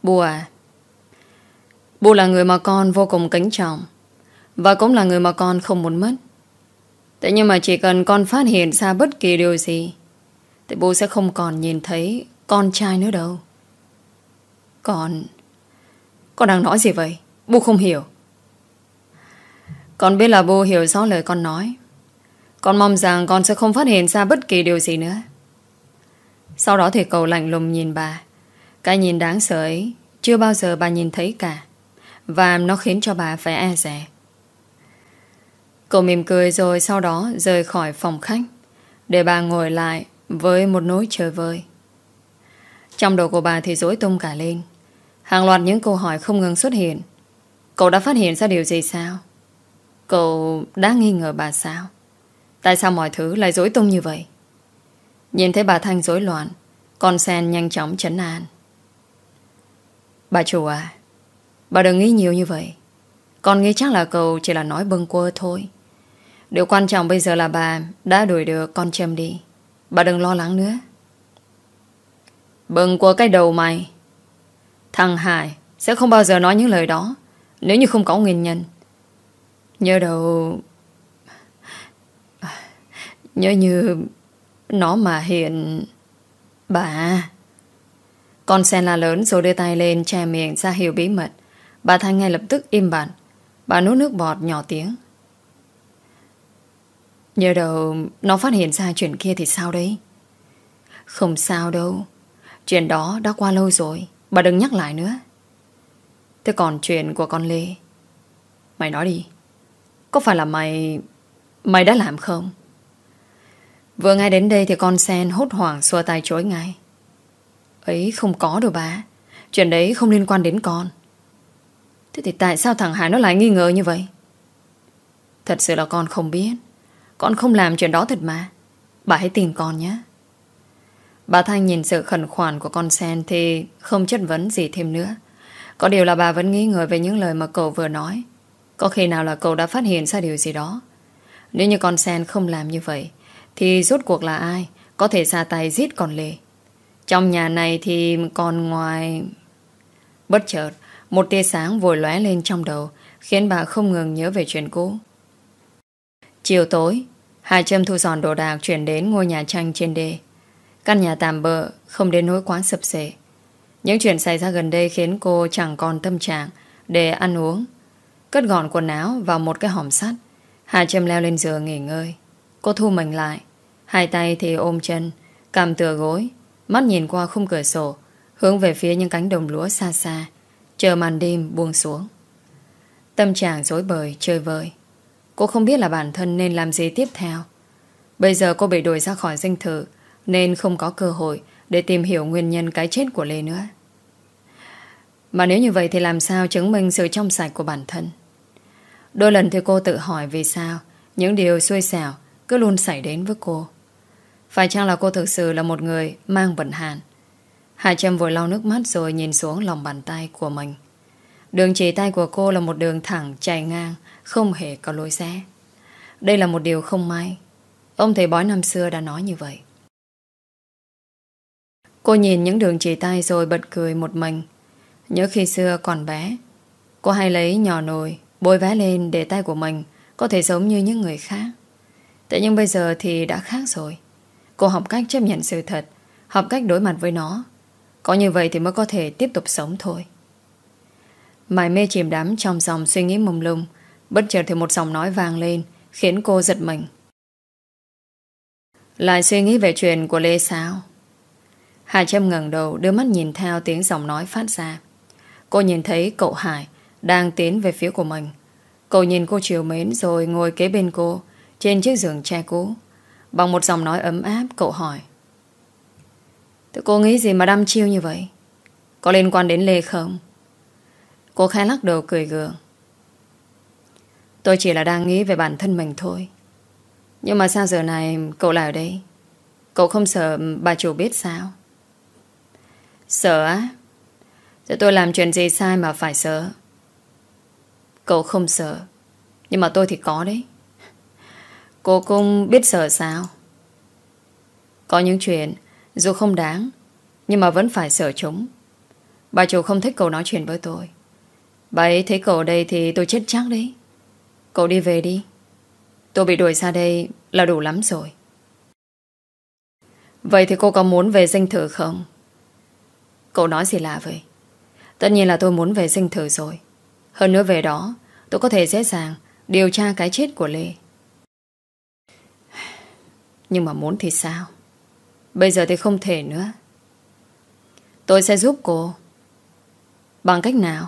Bu à Bu là người mà con vô cùng kính trọng Và cũng là người mà con không muốn mất. Thế nhưng mà chỉ cần con phát hiện ra bất kỳ điều gì, Thì bố sẽ không còn nhìn thấy con trai nữa đâu. Con... Con đang nói gì vậy? Bố không hiểu. Con biết là bố hiểu rõ lời con nói. Con mong rằng con sẽ không phát hiện ra bất kỳ điều gì nữa. Sau đó thì cậu lạnh lùng nhìn bà. Cái nhìn đáng sợ ấy, Chưa bao giờ bà nhìn thấy cả. Và nó khiến cho bà phải e rẻ Cậu mỉm cười rồi sau đó rời khỏi phòng khách, Để bà ngồi lại Với một nỗi trời vơi. Trong đầu của bà thì rối tung cả lên. Hàng loạt những câu hỏi không ngừng xuất hiện. Cậu đã phát hiện ra điều gì sao? Cậu đã nghi ngờ bà sao? Tại sao mọi thứ lại rối tung như vậy? Nhìn thấy bà Thanh rối loạn, Con sen nhanh chóng chấn an. Bà chủ à Bà đừng nghĩ nhiều như vậy. Con nghĩ chắc là cậu chỉ là nói bâng quơ thôi. Điều quan trọng bây giờ là bà Đã đuổi được con Trâm đi. Bà đừng lo lắng nữa. Bừng của cái đầu mày. Thằng Hải Sẽ không bao giờ nói những lời đó, Nếu như không có nguyên nhân. Nhớ đầu Nhớ như Nó mà hiện Bà à, con sen la lớn rồi đưa tay lên Che miệng ra hiểu bí mật Bà Thanh ngay lập tức im bặt Bà nuốt nước bọt nhỏ tiếng Nhớ đầu nó phát hiện ra chuyện kia thì sao đấy? Không sao đâu. Chuyện đó đã qua lâu rồi. Bà đừng nhắc lại nữa. Thế còn chuyện của con Lê Mày nói đi Có phải là mày Mày đã làm không Vừa ngay đến đây thì con sen hốt hoảng xua tay chối ngay Ấy không có đâu bà. Chuyện đấy không liên quan đến con. Thế thì tại sao thằng Hải nó lại nghi ngờ như vậy? Thật sự là con không biết. Con không làm chuyện đó thật mà. Bà hãy tin con nhé. Bà Thanh nhìn sự khẩn khoản của con sen Thì không chất vấn gì thêm nữa. Có điều là bà vẫn nghi ngờ Về những lời mà cậu vừa nói. Có khi nào là cậu đã phát hiện ra điều gì đó? Nếu như con sen không làm như vậy, Thì rốt cuộc là ai Có thể ra tay giết con Lê? Trong nhà này thì còn ngoài Bất chợt Một tia sáng vội lóe lên trong đầu Khiến bà không ngừng nhớ về chuyện cũ Chiều tối, Hà Trâm thu dọn đồ đạc chuyển đến ngôi nhà tranh trên đê. Căn nhà tạm bợ, không đến nỗi quá sập sệ. Những chuyện xảy ra gần đây khiến cô chẳng còn tâm trạng để ăn uống. Cất gọn quần áo vào một cái hòm sắt. Hà Trâm leo lên giường nghỉ ngơi. Cô thu mình lại. Hai tay thì ôm chân, cầm tựa gối, mắt nhìn qua khung cửa sổ, hướng về phía những cánh đồng lúa xa xa, chờ màn đêm buông xuống. Tâm trạng dối bời, chơi vơi. Cô không biết là bản thân nên làm gì tiếp theo Bây giờ cô bị đuổi ra khỏi danh thự Nên không có cơ hội Để tìm hiểu nguyên nhân cái chết của Lê nữa Mà nếu như vậy Thì làm sao chứng minh sự trong sạch của bản thân Đôi lần thì cô tự hỏi Vì sao những điều xui xẻo Cứ luôn xảy đến với cô phải chăng là cô thực sự là một người Mang vận hàn Hạ Trâm vội lau nước mắt rồi nhìn xuống lòng bàn tay của mình Đường chỉ tay của cô là một đường thẳng chạy ngang không hề có lối rẽ. Đây là một điều không may. Ông thầy bói năm xưa đã nói như vậy. Cô nhìn những đường chỉ tay rồi bật cười một mình. Nhớ khi xưa còn bé, cô hay lấy nhỏ nồi, bôi vé lên để tay của mình có thể giống như những người khác. Thế nhưng bây giờ thì đã khác rồi. Cô học cách chấp nhận sự thật, học cách đối mặt với nó. Có như vậy thì mới có thể tiếp tục sống thôi. Mải mê chìm đắm trong dòng suy nghĩ mông lung Bất chợt thì một dòng nói vang lên Khiến cô giật mình. Lại suy nghĩ về chuyện của Lê sao. Hải Trâm ngẩng đầu Đưa mắt nhìn theo tiếng giọng nói phát ra. Cô nhìn thấy cậu Hải Đang tiến về phía của mình. Cậu nhìn cô chiều mến rồi ngồi kế bên cô Trên chiếc giường tre cũ. Bằng một giọng nói ấm áp, cậu hỏi. Thế cô nghĩ gì mà đăm chiêu như vậy? Có liên quan đến Lê không? Cô khai lắc đầu cười gượng. Tôi chỉ là đang nghĩ về bản thân mình thôi. Nhưng mà sao giờ này cậu lại ở đây? Cậu không sợ bà chủ biết sao? Sợ á? Thế tôi làm chuyện gì sai mà phải sợ? Cậu không sợ, Nhưng mà tôi thì có đấy. Cô cũng biết sợ sao? Có những chuyện, Dù không đáng, Nhưng mà vẫn phải sợ chúng. Bà chủ không thích cậu nói chuyện với tôi. Bà ấy thấy cậu ở đây thì tôi chết chắc đấy. Cậu đi về đi. Tôi bị đuổi xa đây là đủ lắm rồi. Vậy thì cô có muốn về danh thử không? Cậu nói gì lạ vậy? Tất nhiên là tôi muốn về danh thử rồi. Hơn nữa về đó, Tôi có thể dễ dàng điều tra cái chết của Lê. Nhưng mà muốn thì sao? Bây giờ thì không thể nữa. Tôi sẽ giúp cô. Bằng cách nào?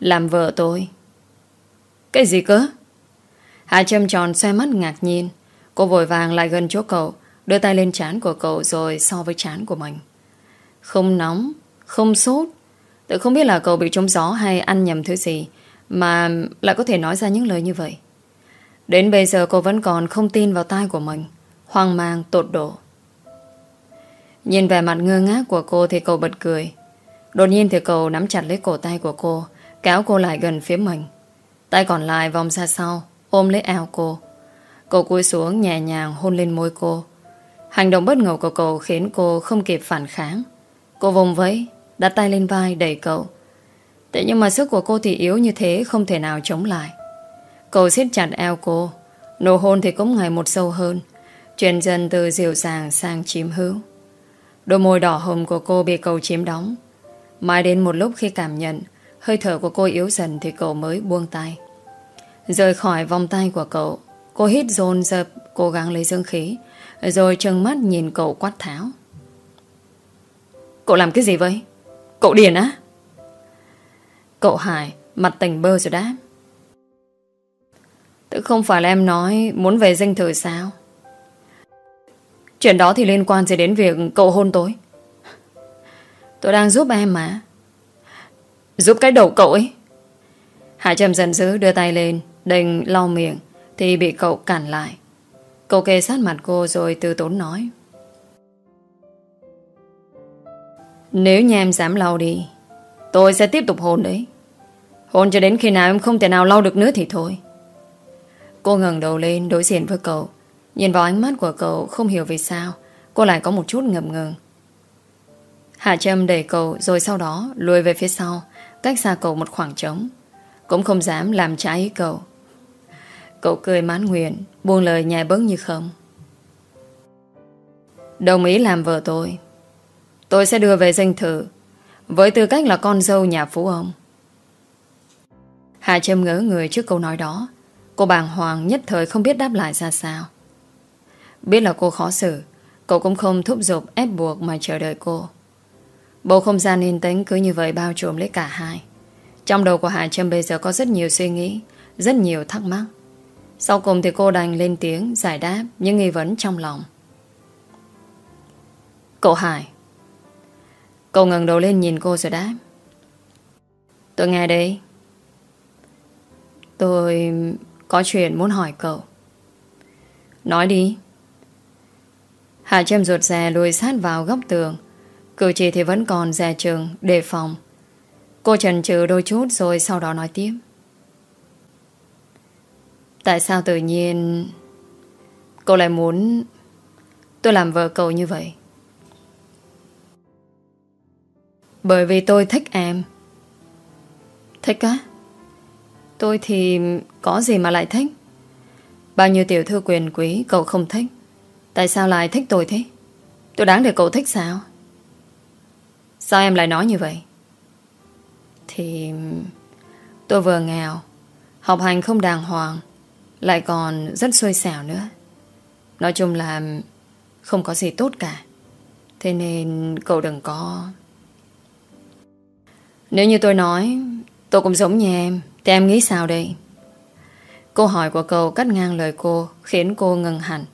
Làm vợ tôi. Cái gì cơ? Hạ châm tròn xoay mắt ngạc nhiên. Cô vội vàng lại gần chỗ cậu, Đưa tay lên trán của cậu rồi so với trán của mình. Không nóng, Không sốt. Tự không biết là cậu bị trống gió hay ăn nhầm thứ gì, Mà lại có thể nói ra những lời như vậy. Đến bây giờ cô vẫn còn không tin vào tai của mình. Hoang mang, tột độ. Nhìn vẻ mặt ngơ ngác của cô Thì cậu bật cười. Đột nhiên thì cậu nắm chặt lấy cổ tay của cô, Kéo cô lại gần phía mình. Tay còn lại vòng ra sau, Ôm lấy eo cô. Cậu cúi xuống nhẹ nhàng hôn lên môi cô. Hành động bất ngờ của cậu Khiến cô không kịp phản kháng. Cô vùng vẫy, Đặt tay lên vai đẩy cậu. Thế nhưng mà sức của cô thì yếu như thế, Không thể nào chống lại. Cậu siết chặt eo cô. Nụ hôn thì cũng ngày một sâu hơn. Chuyển dần từ dịu dàng sang chiếm hữu. Đôi môi đỏ hồng của cô bị cậu chiếm đóng. Mãi đến một lúc khi cảm nhận, Hơi thở của cô yếu dần Thì cậu mới buông tay. Rời khỏi vòng tay của cậu, Cô hít dồn dập, Cố gắng lấy dương khí, Rồi trừng mắt nhìn cậu quát tháo. Cậu làm cái gì vậy? Cậu điền á? Cậu Hải, mặt tỉnh bơ rồi đáp. Tự không phải là em nói Muốn về danh thời sao? Chuyện đó thì liên quan gì đến việc Cậu hôn tôi? Tôi đang giúp em mà. Giúp cái đầu cậu ấy. Hạ Trầm giận dữ đưa tay lên, Định lau miệng Thì bị cậu cản lại. Cậu kề sát mặt cô rồi từ tốn nói. Nếu như em dám lau đi, Tôi sẽ tiếp tục hôn đấy. Hôn cho đến khi nào em không thể nào lau được nữa thì thôi. Cô ngẩng đầu lên đối diện với cậu. Nhìn vào ánh mắt của cậu, Không hiểu vì sao. Cô lại có một chút ngập ngừng. Hạ Trâm đẩy cậu rồi sau đó lùi về phía sau, Cách xa cậu một khoảng trống. Cũng không dám làm trái ý cậu. Cậu cười mãn nguyện, Buông lời nhẹ bớt như không. Đồng ý làm vợ tôi. Tôi sẽ đưa về danh thử Với tư cách là con dâu nhà phú ông. Hạ Trâm ngỡ người trước câu nói đó. Cô bàng hoàng nhất thời không biết đáp lại ra sao. Biết là cô khó xử, Cậu cũng không thúc giục ép buộc mà chờ đợi cô. Bầu không gian yên tĩnh cứ như vậy bao trùm lấy cả hai. Trong đầu của Hà Trâm bây giờ có rất nhiều suy nghĩ, Rất nhiều thắc mắc. Sau cùng thì cô đành lên tiếng Giải đáp những nghi vấn trong lòng. Cậu Hải, Cậu ngẩng đầu lên nhìn cô rồi đáp. Tôi nghe đây. Tôi có chuyện muốn hỏi cậu. Nói đi. Hạ Trâm ruột rè lùi sát vào góc tường. Cử chỉ thì vẫn còn dè trường Đề phòng. Cô chần chừ đôi chút rồi sau đó nói tiếp. Tại sao tự nhiên Cô lại muốn Tôi làm vợ cậu như vậy? Bởi vì tôi thích em. Thích á? Tôi thì có gì mà lại thích? Bao nhiêu tiểu thư quyền quý, Cậu không thích. Tại sao lại thích tôi thế? Tôi đáng để cậu thích sao? Sao em lại nói như vậy? Thì Tôi vừa nghèo, Học hành không đàng hoàng, Lại còn rất xôi xẻo nữa. Nói chung là Không có gì tốt cả. Thế nên cậu đừng có. Nếu như tôi nói, Tôi cũng giống như em. Thì em nghĩ sao đây? Câu hỏi của cậu cắt ngang lời cô, Khiến cô ngừng hẳn.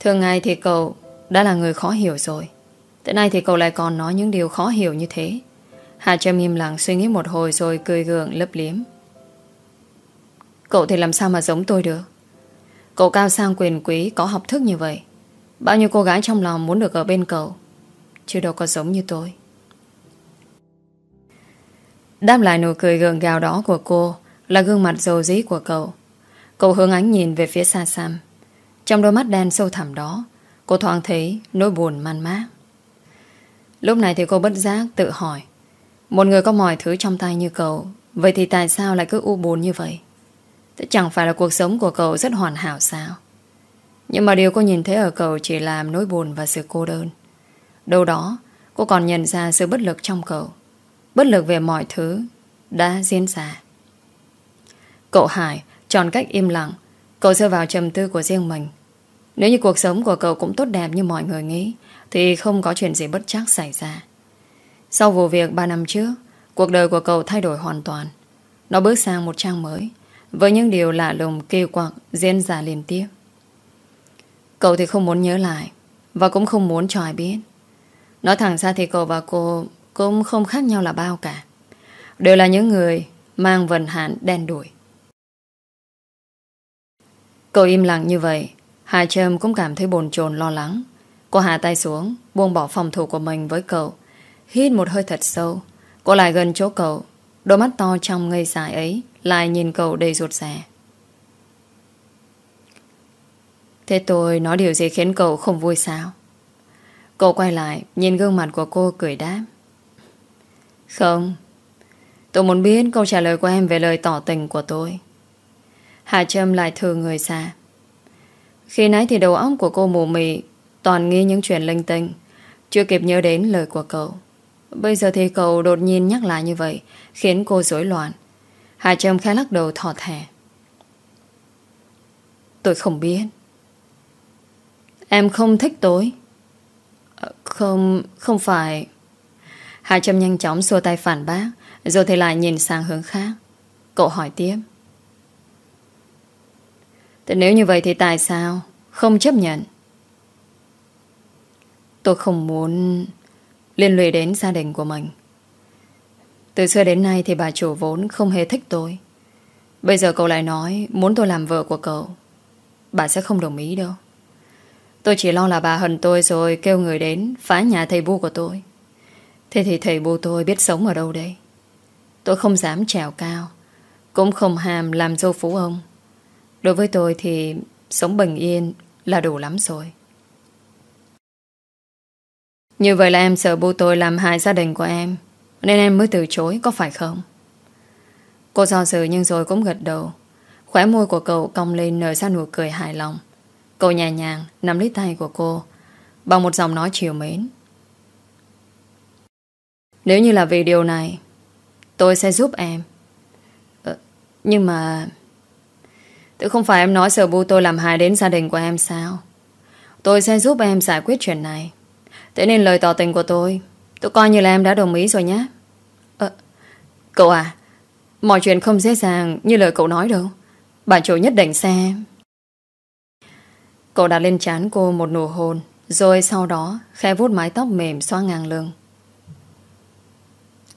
Thường ngày thì cậu đã là người khó hiểu rồi. Thế nay thì cậu lại còn nói những điều khó hiểu như thế. Hà Trâm im lặng suy nghĩ một hồi rồi cười gượng lấp liếm. Cậu thì làm sao mà giống tôi được? Cậu cao sang quyền quý, Có học thức như vậy. Bao nhiêu cô gái trong lòng muốn được ở bên cậu? Chứ đâu có giống như tôi. Đáp lại nụ cười gượng gạo đó của cô Là gương mặt dầu dí của cậu. Cậu hướng ánh nhìn về phía xa xăm Trong đôi mắt đen sâu thẳm đó, Cô thoáng thấy nỗi buồn man mác. Lúc này thì cô bất giác tự hỏi, Một người có mọi thứ trong tay như cậu, Vậy thì tại sao lại cứ u buồn như vậy? Thế chẳng phải là cuộc sống của cậu rất hoàn hảo sao? Nhưng mà điều cô nhìn thấy ở cậu Chỉ là nỗi buồn và sự cô đơn. Đâu đó, Cô còn nhận ra sự bất lực trong cậu. Bất lực về mọi thứ Đã diễn ra. Cậu Hải chọn cách im lặng. Cậu rơi vào trầm tư của riêng mình. Nếu như cuộc sống của cậu cũng tốt đẹp như mọi người nghĩ, Thì không có chuyện gì bất chắc xảy ra. Sau vụ việc 3 năm trước, Cuộc đời của cậu thay đổi hoàn toàn. Nó bước sang một trang mới, Với những điều lạ lùng, kỳ quặc Diễn ra liên tiếp. Cậu thì không muốn nhớ lại Và cũng không muốn cho ai biết. Nói thẳng ra thì cậu và cô cũng không khác nhau là bao cả. Đều là những người Mang vận hạn đen đuổi Cậu im lặng như vậy, Hà Trâm cũng cảm thấy bồn chồn lo lắng. Cô hạ tay xuống, Buông bỏ phòng thủ của mình với cậu. Hít một hơi thật sâu, Cô lại gần chỗ cậu. Đôi mắt to trong ngây dài ấy Lại nhìn cậu đầy ruột rè. Thế tôi nói điều gì khiến cậu không vui sao? Cậu quay lại, Nhìn gương mặt của cô cười đáp. Không. Tôi muốn biết câu trả lời của em Về lời tỏ tình của tôi. Hà Trâm lại thừa người xa Khi nãy thì đầu óc của cô mù mị, Toàn nghĩ những chuyện linh tinh, Chưa kịp nhớ đến lời của cậu. Bây giờ thì cậu đột nhiên nhắc lại như vậy, Khiến cô rối loạn. Hà Trâm khá lắc đầu thỏ thẻ. Tôi không biết. Em không thích tôi. Ờ, không Không phải Hà Trâm nhanh chóng xua tay phản bác, Rồi thì lại nhìn sang hướng khác. Cậu hỏi tiếp. Thế nếu như vậy thì tại sao Không chấp nhận? Tôi không muốn Liên lụy đến gia đình của mình. Từ xưa đến nay Thì bà chủ vốn không hề thích tôi. Bây giờ cậu lại nói Muốn tôi làm vợ của cậu, Bà sẽ không đồng ý đâu. Tôi chỉ lo là bà hận tôi rồi Kêu người đến phá nhà thầy bu của tôi. Thế thì thầy bố tôi biết sống ở đâu đây Tôi không dám trèo cao, Cũng không hàm làm dâu phú ông. Đối với tôi thì Sống bình yên là đủ lắm rồi. Như vậy là em sợ bố tôi làm hại gia đình của em, Nên em mới từ chối, có phải không? Cô do dự nhưng rồi cũng gật đầu. Khóe môi của cậu cong lên nở ra nụ cười hài lòng. Cậu nhẹ nhàng nắm lấy tay của cô, Bằng một giọng nói chiều mến. Nếu như là vì điều này Tôi sẽ giúp em. Ờ, Nhưng mà Tự không phải em nói sợ bu tôi làm hại đến gia đình của em sao? Tôi sẽ giúp em giải quyết chuyện này. Thế nên lời tỏ tình của tôi Tôi coi như là em đã đồng ý rồi nhé. Ờ, Cậu à Mọi chuyện không dễ dàng như lời cậu nói đâu. Bà chủ nhất định sẽ Cậu đặt lên trán cô một nụ hôn Rồi sau đó Khe vuốt mái tóc mềm xóa ngang lưng.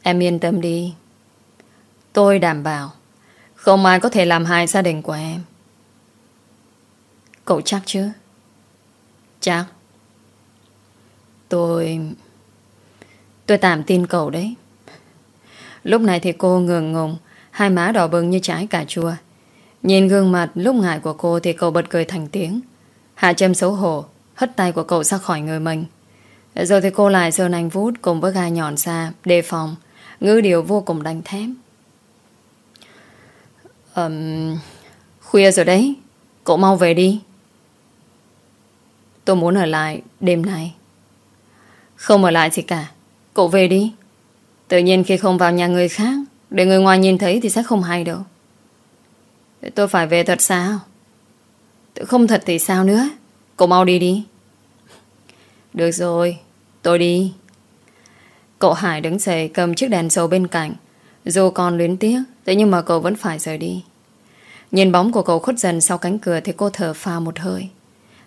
Em yên tâm đi. Tôi đảm bảo, Không ai có thể làm hại gia đình của em. Cậu chắc chứ? Chắc. Tôi Tôi tạm tin cậu đấy. Lúc này thì cô ngừng ngùng, Hai má đỏ bừng như trái cà chua. Nhìn gương mặt lúc ngại của cô Thì cậu bật cười thành tiếng. Hạ châm xấu hổ, Hất tay của cậu ra khỏi người mình. Rồi thì cô lại sơn anh vút Cùng với gai nhọn xa Đề phòng. Ngữ điều vô cùng đành thém. Um, Khuya rồi đấy Cậu mau về đi. Tôi muốn ở lại đêm nay. Không ở lại gì cả Cậu về đi. Tự nhiên khi không vào nhà người khác Để người ngoài nhìn thấy thì sẽ không hay đâu. Tôi phải về thật sao? Tự không thật thì sao nữa? Cậu mau đi đi. Được rồi Tôi đi. Cậu Hải đứng dậy cầm chiếc đèn dầu bên cạnh. Dù còn luyến tiếc, Thế nhưng mà cậu vẫn phải rời đi. Nhìn bóng của cậu khuất dần sau cánh cửa Thì cô thở phào một hơi.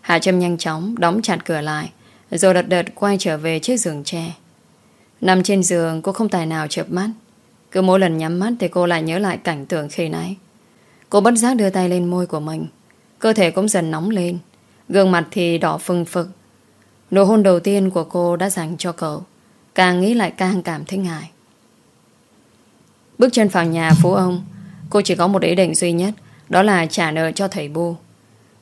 Hạ Trâm nhanh chóng đóng chặt cửa lại, Rồi đợt đợt quay trở về chiếc giường tre. Nằm trên giường, cô không tài nào chợp mắt. Cứ mỗi lần nhắm mắt Thì cô lại nhớ lại cảnh tượng khi nãy. Cô bất giác đưa tay lên môi của mình. Cơ thể cũng dần nóng lên. Gương mặt thì đỏ phừng phực. Nụ hôn đầu tiên của cô đã dành cho cậu. Càng nghĩ lại càng cảm thấy ngại. Bước chân vào nhà phú ông, Cô chỉ có một ý định duy nhất, Đó là trả nợ cho thầy Bu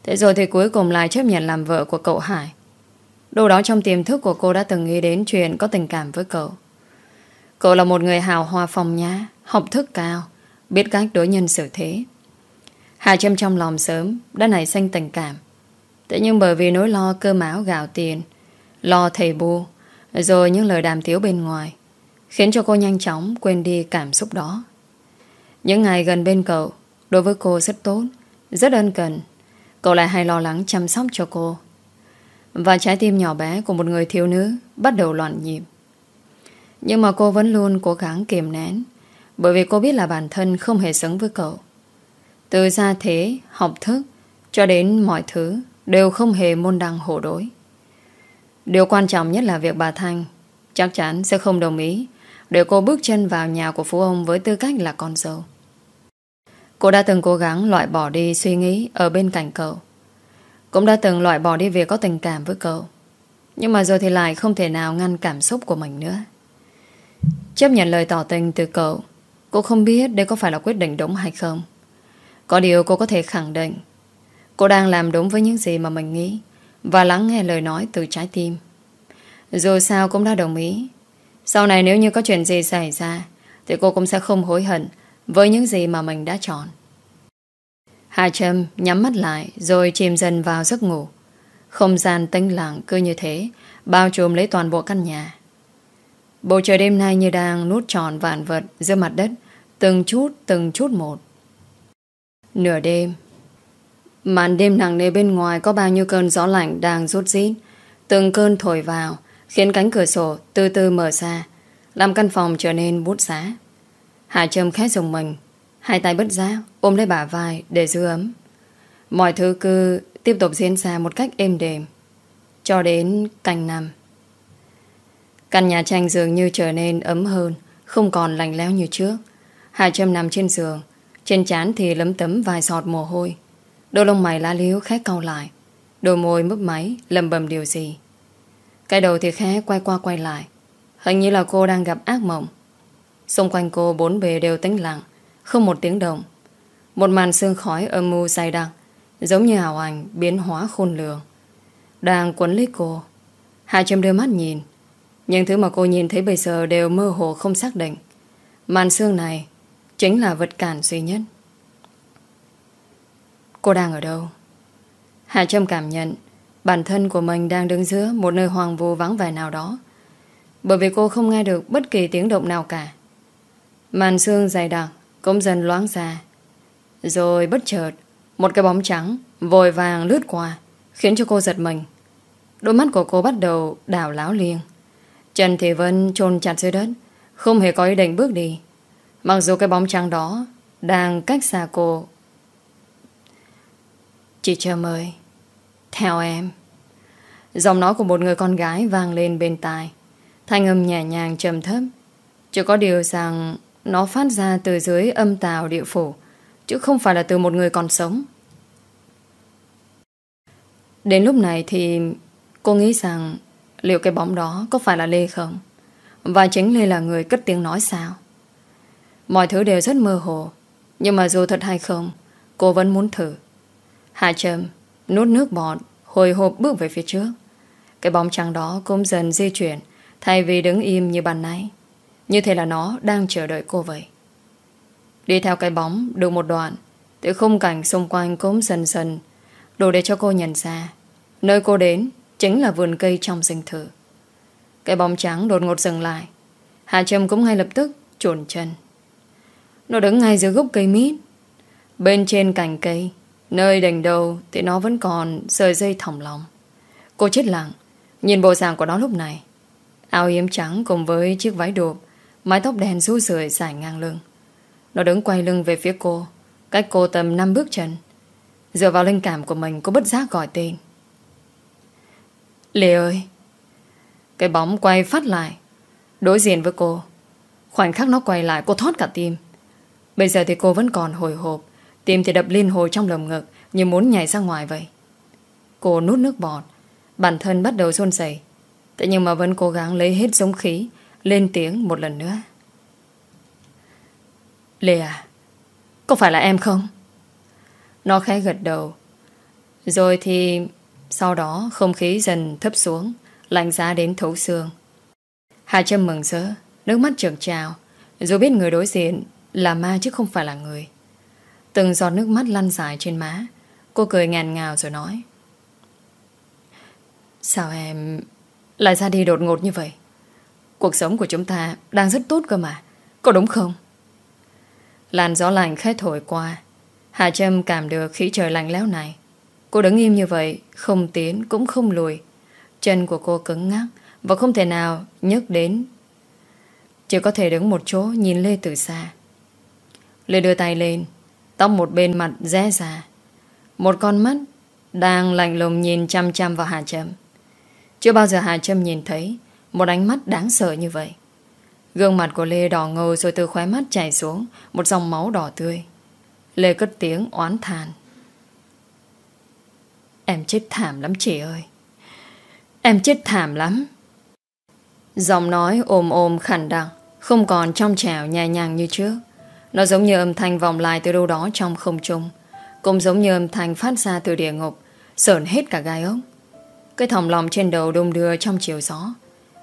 Thế rồi thì cuối cùng lại chấp nhận làm vợ của cậu Hải. Đâu đó trong tiềm thức của cô đã từng nghĩ đến chuyện có tình cảm với cậu. Cậu là một người hào hoa phòng nhã, Học thức cao, Biết cách đối nhân xử thế. Hà Trâm trong lòng sớm, Đã nảy sinh tình cảm. Thế nhưng bởi vì nỗi lo cơ máu gạo tiền, Lo thầy bu rồi những lời đàm tiếu bên ngoài Khiến cho cô nhanh chóng quên đi cảm xúc đó. Những ngày gần bên cậu Đối với cô rất tốt Rất ân cần. Cậu lại hay lo lắng chăm sóc cho cô. Và trái tim nhỏ bé của một người thiếu nữ Bắt đầu loạn nhịp. Nhưng mà cô vẫn luôn cố gắng kiềm nén Bởi vì cô biết là bản thân không hề xứng với cậu. Từ gia thế, học thức Cho đến mọi thứ Đều không hề môn đăng hổ đối. Điều quan trọng nhất là việc bà Thanh Chắc chắn sẽ không đồng ý Để cô bước chân vào nhà của phú ông Với tư cách là con dâu. Cô đã từng cố gắng loại bỏ đi suy nghĩ Ở bên cạnh cậu. Cũng đã từng loại bỏ đi việc có tình cảm với cậu. Nhưng mà rồi thì lại không thể nào Ngăn cảm xúc của mình nữa. Chấp nhận lời tỏ tình từ cậu, Cô không biết đây có phải là quyết định đúng hay không. Có điều cô có thể khẳng định, Cô đang làm đúng với những gì mà mình nghĩ. Và lắng nghe lời nói từ trái tim. Dù sao cũng đã đồng ý. Sau này nếu như có chuyện gì xảy ra, Thì cô cũng sẽ không hối hận Với những gì mà mình đã chọn. Hà Trâm nhắm mắt lại Rồi chìm dần vào giấc ngủ. Không gian tĩnh lặng cứ như thế, Bao trùm lấy toàn bộ căn nhà. Bầu trời đêm nay như đang nút tròn vạn vật giữa mặt đất, Từng chút từng chút một. Nửa đêm Màn đêm nặng nề bên ngoài có bao nhiêu cơn gió lạnh đang rút rít. Từng cơn thổi vào, khiến cánh cửa sổ từ từ mở ra, làm căn phòng trở nên bút giá. Hạ Trâm khẽ dùng mình, hai tay bất giác ôm lấy bả vai để giữ ấm. Mọi thứ cứ tiếp tục diễn ra một cách êm đềm. Cho đến canh năm. Căn nhà tranh dường như trở nên ấm hơn, không còn lạnh lẽo như trước. Hạ Trâm nằm trên giường, trên chán thì lấm tấm vài giọt mồ hôi. Đôi lông mày lá liếu khẽ cau lại. Đôi môi mấp máy, lầm bầm điều gì. Cái đầu thì khẽ quay qua quay lại. Hình như là cô đang gặp ác mộng. Xung quanh cô bốn bề đều tĩnh lặng, Không một tiếng động. Một màn sương khói âm mưu dày đặc, Giống như ảo ảnh biến hóa khôn lường. Đang quấn lấy cô. Hai châm đưa mắt nhìn. Những thứ mà cô nhìn thấy bây giờ đều mơ hồ không xác định. Màn sương này Chính là vật cản duy nhất. Cô đang ở đâu? Hạ Trâm cảm nhận bản thân của mình đang đứng giữa một nơi hoàng vô vắng vẻ nào đó. Bởi vì cô không nghe được bất kỳ tiếng động nào cả. Màn xương dày đặc cũng dần loáng ra. Rồi bất chợt, một cái bóng trắng vội vàng lướt qua, khiến cho cô giật mình. Đôi mắt của cô bắt đầu đảo láo liêng. Trần Thị Vân chôn chặt dưới đất, không hề có ý định bước đi. Mặc dù cái bóng trắng đó đang cách xa cô Chị chờ mời. Theo em. Giọng nói của một người con gái vang lên bên tai. Thanh âm nhẹ nhàng trầm thấp. Chỉ có điều rằng Nó phát ra từ dưới âm tào địa phủ, Chứ không phải là từ một người còn sống. Đến lúc này thì Cô nghĩ rằng Liệu cái bóng đó có phải là Lê không? Và chính Lê là người cất tiếng nói sao? Mọi thứ đều rất mơ hồ. Nhưng mà dù thật hay không, Cô vẫn muốn thử. Hạ Trầm nuốt nước bọt, Hồi hộp bước về phía trước. Cái bóng trắng đó cũng dần di chuyển, Thay vì đứng im như ban nãy. Như thế là nó đang chờ đợi cô vậy. Đi theo cái bóng Được một đoạn từ khung cảnh xung quanh cũng dần dần Đủ để cho cô nhận ra Nơi cô đến chính là vườn cây trong dinh thự. Cái bóng trắng đột ngột dừng lại. Hạ Trầm cũng ngay lập tức trồn chân. Nó đứng ngay dưới gốc cây mít. Bên trên cành cây Nơi đành đầu thì nó vẫn còn sợi dây thòng lòng. Cô chết lặng, nhìn bộ dạng của nó lúc này. Áo yếm trắng cùng với chiếc váy đột, mái tóc đen rũ rượi dài ngang lưng. Nó đứng quay lưng về phía cô, cách cô tầm 5 bước chân. Dựa vào linh cảm của mình, cô bất giác gọi tên. Lê ơi! Cái bóng quay phát lại, đối diện với cô. Khoảnh khắc nó quay lại, cô thoát cả tim. Bây giờ thì cô vẫn còn hồi hộp Tim thì đập liên hồi trong lồng ngực, Như muốn nhảy ra ngoài vậy. Cô nút nước bọt, Bản thân bắt đầu run rẩy. Thế nhưng mà vẫn cố gắng lấy hết giống khí, Lên tiếng một lần nữa. Lê à Có phải là em không? Nó khẽ gật đầu. Rồi thì Sau đó không khí dần thấp xuống, Lạnh giá đến thấu xương. Hà Trâm mừng rỡ, Nước mắt trượt trào. Dù biết người đối diện là ma chứ không phải là người. Từng giọt nước mắt lăn dài trên má. Cô cười ngàn ngào rồi nói. Sao em Lại ra đi đột ngột như vậy? Cuộc sống của chúng ta đang rất tốt cơ mà. Có đúng không? Làn gió lạnh khẽ thổi qua. Hà Trâm cảm được khí trời lạnh lẽo này. Cô đứng im như vậy, Không tiến cũng không lùi. Chân của cô cứng ngắc Và không thể nào nhấc đến. Chỉ có thể đứng một chỗ nhìn Lê từ xa. Lê đưa tay lên. Tóc một bên mặt rẽ ra. Một con mắt Đang lạnh lùng nhìn chăm chăm vào Hà Trâm. Chưa bao giờ Hà Trâm nhìn thấy Một ánh mắt đáng sợ như vậy. Gương mặt của Lê đỏ ngầu Rồi từ khóe mắt chảy xuống, Một dòng máu đỏ tươi. Lê cất tiếng oán than Em chết thảm lắm chị ơi. Em chết thảm lắm. Giọng nói ồm ồm khẳng đặc, Không còn trong trẻo nhẹ nhàng như trước. Nó giống như âm thanh vòng lại từ đâu đó trong không trung. Cũng giống như âm thanh phát ra từ địa ngục. Sởn hết cả gai ốc. Cái thòng lòng trên đầu đung đưa trong chiều gió.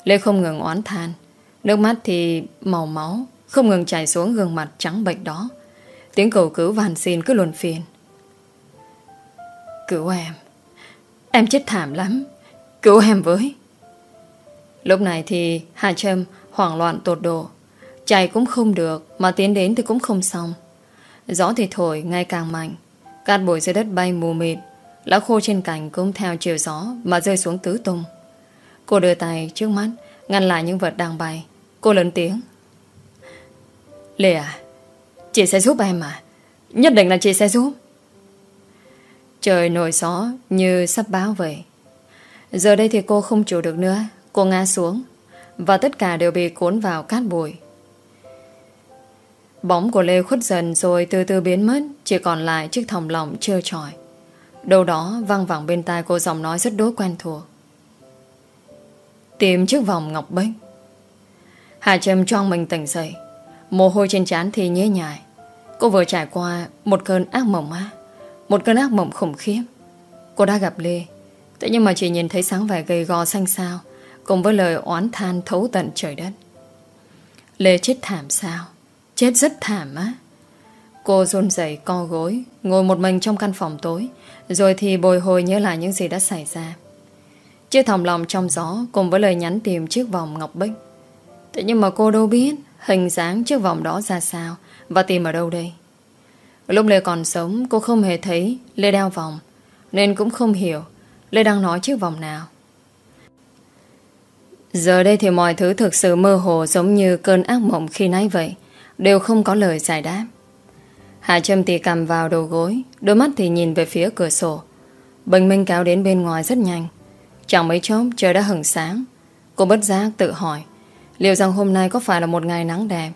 Lê không ngừng oán than. Nước mắt thì màu máu, Không ngừng chảy xuống gương mặt trắng bệch đó. Tiếng cầu cứu van xin cứ luồn phiền. Cứu em. Em chết thảm lắm. Cứu em với. Lúc này thì Hà Trâm hoảng loạn tột độ. Chạy cũng không được, Mà tiến đến thì cũng không xong. Gió thì thổi, ngày càng mạnh. Cát bụi dưới đất bay mù mịt. Lá khô trên cành cũng theo chiều gió Mà rơi xuống tứ tung. Cô đưa tay trước mắt, Ngăn lại những vật đang bay. Cô lớn tiếng. Lê à Chị sẽ giúp em mà Nhất định là chị sẽ giúp. Trời nổi gió như sắp báo vậy. Giờ đây thì cô không chủ được nữa. Cô ngã xuống. Và tất cả đều bị cuốn vào cát bụi. Bóng của Lê khuất dần rồi từ từ biến mất, Chỉ còn lại chiếc thòng lòng trơ tròi Đâu đó văng vẳng bên tai cô giọng nói rất đối quen thuộc. Tìm chiếc vòng ngọc bích. Hà Trâm choang mình tỉnh dậy. Mồ hôi trên trán thì nhế nhại. Cô vừa trải qua một cơn ác mộng á, Một cơn ác mộng khủng khiếp. Cô đã gặp Lê, Thế nhưng mà chỉ nhìn thấy sáng vẻ gầy gò xanh xao, Cùng với lời oán than thấu tận trời đất. Lê chết thảm sao? Chết rất thảm á. Cô run rẩy co gối, Ngồi một mình trong căn phòng tối, Rồi thì bồi hồi nhớ lại những gì đã xảy ra. Chiếc thòng lòng trong gió Cùng với lời nhắn tìm chiếc vòng ngọc bích. Thế nhưng mà cô đâu biết Hình dáng chiếc vòng đó ra sao Và tìm ở đâu đây. Lúc Lê còn sống, cô không hề thấy Lê đeo vòng, Nên cũng không hiểu Lê đang nói chiếc vòng nào. Giờ đây thì mọi thứ thực sự mơ hồ Giống như cơn ác mộng khi nãy vậy. Đều không có lời giải đáp. Hạ Trâm thì cầm vào đầu gối, Đôi mắt thì nhìn về phía cửa sổ. Bình minh kéo đến bên ngoài rất nhanh. Chẳng mấy chốc, trời đã hừng sáng. Cô bất giác tự hỏi, Liệu rằng hôm nay có phải là một ngày nắng đẹp?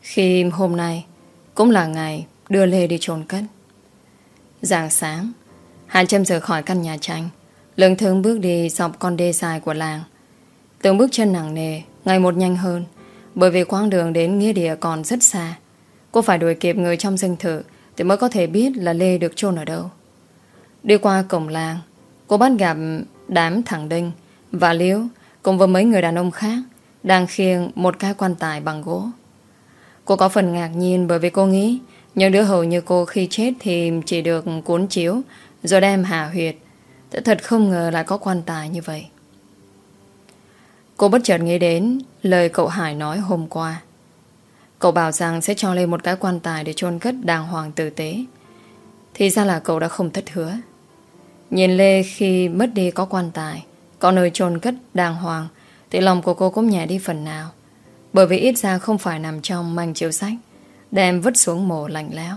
Khi hôm nay Cũng là ngày đưa Lê đi trồn cất. Rạng sáng Hạ Trâm rời khỏi căn nhà tranh Lương thương bước đi dọc con đê dài của làng. Từng bước chân nặng nề, Ngày một nhanh hơn. Bởi vì quãng đường đến nghĩa địa còn rất xa. Cô phải đuổi kịp người trong dinh thự Thì mới có thể biết là Lê được chôn ở đâu. Đi qua cổng làng, Cô bắt gặp đám thẳng Đinh Và Liễu Cùng với mấy người đàn ông khác Đang khiêng một cái quan tài bằng gỗ. Cô có phần ngạc nhiên bởi vì cô nghĩ Những đứa hầu như cô khi chết Thì chỉ được cuốn chiếu Rồi đem hạ huyệt. Thật không ngờ lại có quan tài như vậy. Cô bất chợt nghĩ đến Lời cậu Hải nói hôm qua. Cậu bảo rằng sẽ cho lên một cái quan tài Để chôn cất đàng hoàng tử tế. Thì ra là cậu đã không thất hứa. Nhìn Lê khi mất đi có quan tài, Có nơi chôn cất đàng hoàng, Thì lòng của cô cũng nhẹ đi phần nào. Bởi vì ít ra không phải nằm trong manh chiếu sách, Đem vứt xuống mồ lạnh lẽo.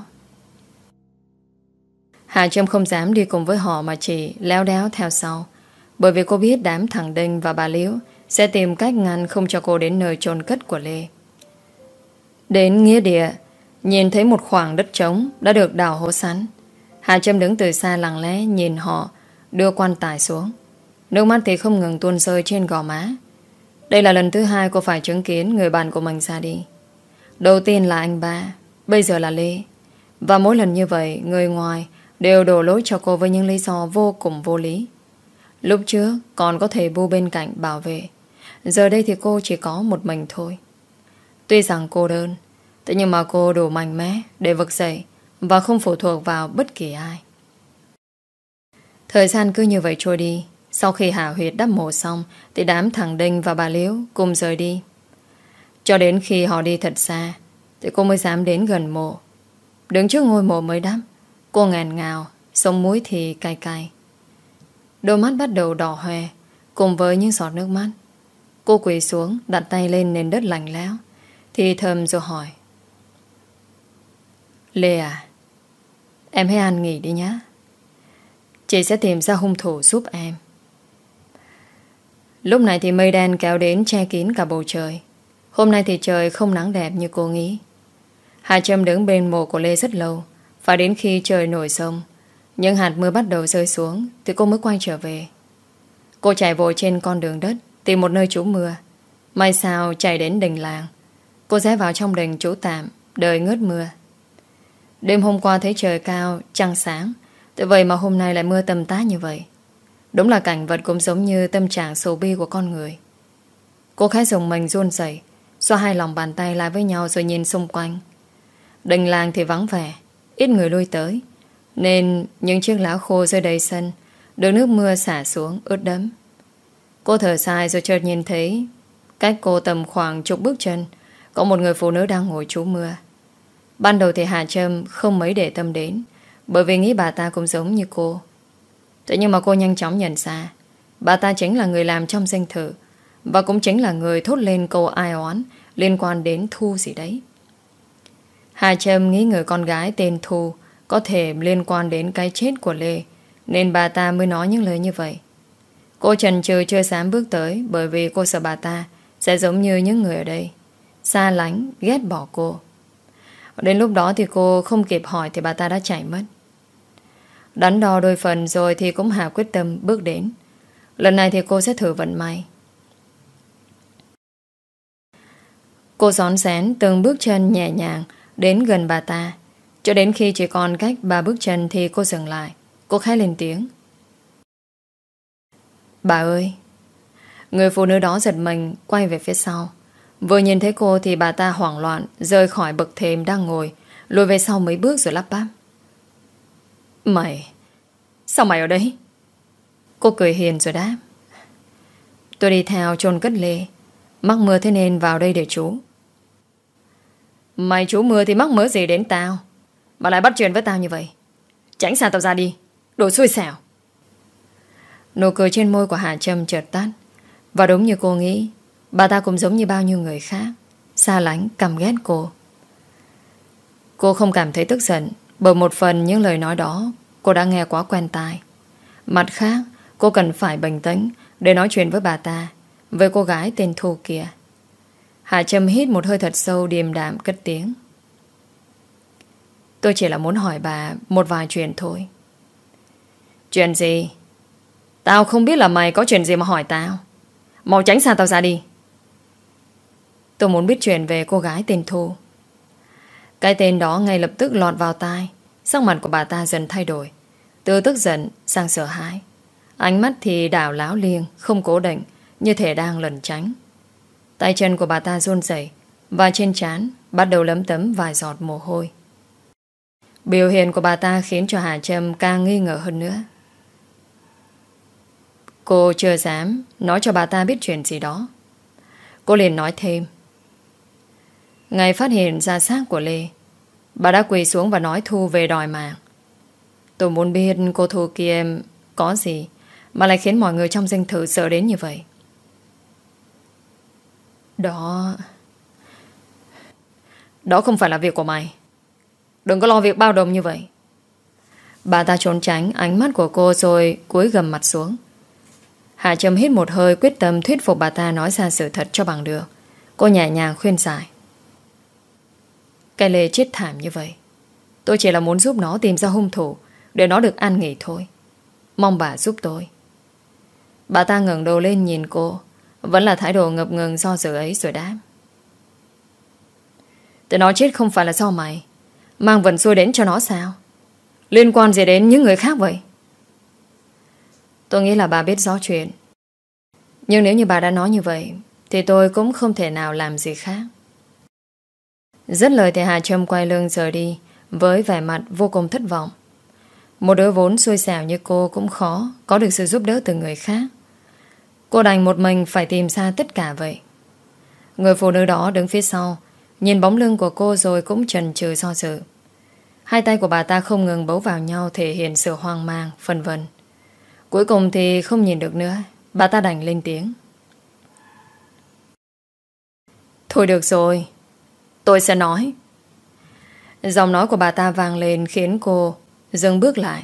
Hà Trâm không dám đi cùng với họ Mà chỉ léo đéo theo sau. Bởi vì cô biết đám thằng Đinh và bà Liễu sẽ tìm cách ngăn không cho cô đến nơi chôn cất của Lê. Đến nghĩa địa, Nhìn thấy một khoảng đất trống Đã được đào hố sắn Hà Trâm đứng từ xa lặng lẽ nhìn họ, Đưa quan tài xuống. Nước mắt thì không ngừng tuôn rơi trên gò má. Đây là lần thứ hai cô phải chứng kiến Người bạn của mình ra đi. Đầu tiên là anh ba, Bây giờ là Lê. Và mỗi lần như vậy, Người ngoài đều đổ lỗi cho cô với những lý do vô cùng vô lý. Lúc trước, còn có thể bu bên cạnh bảo vệ Giờ đây thì cô chỉ có một mình thôi. Tuy rằng cô đơn, Thế nhưng mà cô đủ mạnh mẽ Để vực dậy Và không phụ thuộc vào bất kỳ ai. Thời gian cứ như vậy trôi đi. Sau khi hạ huyệt đắp mổ xong, Thì đám thằng Đinh và bà Liễu Cùng rời đi. Cho đến khi họ đi thật xa, Thì cô mới dám đến gần mộ. Đứng trước ngôi mộ mới đắp, Cô ngàn ngào sông mũi thì cay cay. Đôi mắt bắt đầu đỏ hoe, Cùng với những giọt nước mắt. Cô quỳ xuống, đặt tay lên nền đất lạnh lẽo, Thì thầm rồi hỏi. Lê à Em hãy ăn nghỉ đi nhé Chị sẽ tìm ra hung thủ giúp em. Lúc này thì mây đen kéo đến che kín cả bầu trời. Hôm nay thì trời không nắng đẹp như cô nghĩ. Hà Trâm đứng bên mộ của Lê rất lâu phải đến khi trời nổi sông, Những hạt mưa bắt đầu rơi xuống Thì cô mới quay trở về. Cô chạy vội trên con đường đất Tìm một nơi trú mưa. Mai sao chạy đến đình làng. Cô rẽ vào trong đình trú tạm Đợi ngớt mưa. Đêm hôm qua thấy trời cao, trăng sáng. Thế vậy mà hôm nay lại mưa tầm tá như vậy. Đúng là cảnh vật cũng giống như tâm trạng sầu bi của con người. Cô khai dùng mình run rẩy Xoa hai lòng bàn tay lại với nhau rồi nhìn xung quanh. Đình làng thì vắng vẻ Ít người lui tới. Nên những chiếc lá khô rơi đầy sân Được nước mưa xả xuống ướt đẫm. Cô thở dài rồi chợt nhìn thấy Cách cô tầm khoảng chục bước chân, Có một người phụ nữ đang ngồi trú mưa. Ban đầu thì Hà Trâm không mấy để tâm đến, Bởi vì nghĩ bà ta cũng giống như cô. Thế nhưng mà cô nhanh chóng nhận ra, Bà ta chính là người làm trong danh thử Và cũng chính là người thốt lên câu ai oán Liên quan đến Thu gì đấy. Hà Trâm nghĩ người con gái tên Thu Có thể liên quan đến cái chết của Lê, Nên bà ta mới nói những lời như vậy. Cô trần trừ chưa dám bước tới Bởi vì cô sợ bà ta Sẽ giống như những người ở đây. Xa lánh, ghét bỏ cô. Đến lúc đó thì cô không kịp hỏi Thì bà ta đã chạy mất. Đắn đo đôi phần rồi thì cũng hạ quyết tâm bước đến. Lần này thì cô sẽ thử vận may. Cô gión xén từng bước chân nhẹ nhàng Đến gần bà ta. Cho đến khi chỉ còn cách ba bước chân Thì cô dừng lại. Cô khai lên tiếng. Bà ơi. Người phụ nữ đó giật mình Quay về phía sau. Vừa nhìn thấy cô thì bà ta hoảng loạn Rơi khỏi bậc thềm đang ngồi Lùi về sau mấy bước rồi lắp bắp. Mày Sao mày ở đây? Cô cười hiền rồi đáp. Tôi đi theo chôn cất lê. Mắc mưa thế nên vào đây để chú Mày chú mưa thì mắc mớ gì đến tao? Mà lại bắt chuyện với tao như vậy. Tránh xa tao ra đi. Đồ xui xẻo Nụ cười trên môi của Hà Trâm chợt tắt. Và đúng như cô nghĩ Bà ta cũng giống như bao nhiêu người khác Xa lánh, căm ghét cô. Cô không cảm thấy tức giận Bởi một phần những lời nói đó Cô đã nghe quá quen tai. Mặt khác, cô cần phải bình tĩnh Để nói chuyện với bà ta Với cô gái tên Thu kia. Hà Trâm hít một hơi thật sâu điềm đạm cất tiếng. Tôi chỉ là muốn hỏi bà Một vài chuyện thôi. Chuyện gì? Tao không biết là mày có chuyện gì mà hỏi tao. Mau tránh xa tao ra đi. Tôi muốn biết chuyện về cô gái tên Thu. Cái tên đó ngay lập tức lọt vào tai. Sắc mặt của bà ta dần thay đổi. Từ tức giận sang sợ hãi. Ánh mắt thì đảo láo liêng, Không cố định, Như thể đang lẩn tránh. Tay chân của bà ta run rẩy Và trên trán bắt đầu lấm tấm vài giọt mồ hôi. Biểu hiện của bà ta khiến cho Hà Trâm càng nghi ngờ hơn nữa. Cô chưa dám nói cho bà ta biết chuyện gì đó. Cô liền nói thêm. Ngày phát hiện ra xác của Lê, Bà đã quỳ xuống và nói Thu về đòi mạng. Tôi muốn biết cô Thu kia có gì Mà lại khiến mọi người trong danh thự sợ đến như vậy. Đó. Đó không phải là việc của mày. Đừng có lo việc bao đồng như vậy. Bà ta trốn tránh ánh mắt của cô rồi cúi gầm mặt xuống. Hạ Trâm hít một hơi, quyết tâm thuyết phục bà ta nói ra sự thật cho bằng được. Cô nhẹ nhàng khuyên giải. Cái lê chết thảm như vậy. Tôi chỉ là muốn giúp nó tìm ra hung thủ, để nó được an nghỉ thôi. Mong bà giúp tôi. Bà ta ngẩng đầu lên nhìn cô vẫn là thái độ ngập ngừng do dự ấy rồi đáp. Tôi nó chết không phải là do mày Mang vận xuôi đến cho nó sao Liên quan gì đến những người khác vậy Tôi nghĩ là bà biết rõ chuyện. Nhưng nếu như bà đã nói như vậy Thì tôi cũng không thể nào làm gì khác. Rất lời thì Hà Trâm quay lưng rời đi Với vẻ mặt vô cùng thất vọng. Một đứa vốn xui xẻo như cô cũng khó Có được sự giúp đỡ từ người khác. Cô đành một mình phải tìm ra tất cả vậy. Người phụ nữ đó đứng phía sau Nhìn bóng lưng của cô rồi cũng chần chừ do dự. Hai tay của bà ta không ngừng bấu vào nhau Thể hiện sự hoang mang, phân vân. Cuối cùng thì không nhìn được nữa. Bà ta đành lên tiếng. Thôi được rồi. Tôi sẽ nói. Giọng nói của bà ta vang lên Khiến cô dừng bước lại.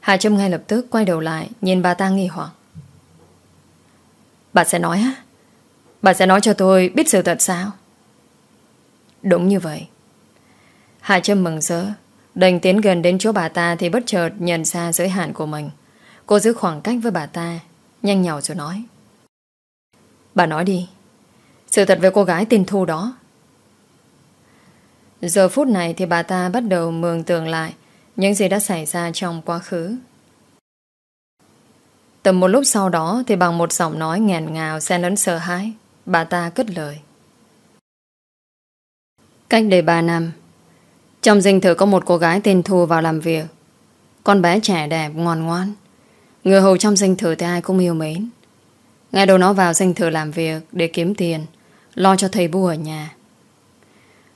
Hà Trâm ngay lập tức quay đầu lại, Nhìn bà ta nghi hoặc. Bà sẽ nói á? Bà sẽ nói cho tôi biết sự thật sao? Đúng như vậy. Hà Trâm mừng rỡ, Đành tiến gần đến chỗ bà ta Thì bất chợt nhận ra giới hạn của mình. Cô giữ khoảng cách với bà ta, Nhanh nhỏ rồi nói. Bà nói đi, Sự thật về cô gái tên Thu đó. Giờ phút này thì bà ta bắt đầu mường tượng lại Những gì đã xảy ra trong quá khứ. Tầm một lúc sau đó Thì bằng một giọng nói nghẹn ngào Xen lẫn sợ hãi, Bà ta cất lời. Cách đây 3 năm, Trong dinh thự có một cô gái tên Thu vào làm việc. Con bé trẻ đẹp, ngoan ngoan Người hầu trong dinh thự thì ai cũng yêu mến. Ngay đầu nó vào dinh thự làm việc Để kiếm tiền, Lo cho thầy bu ở nhà.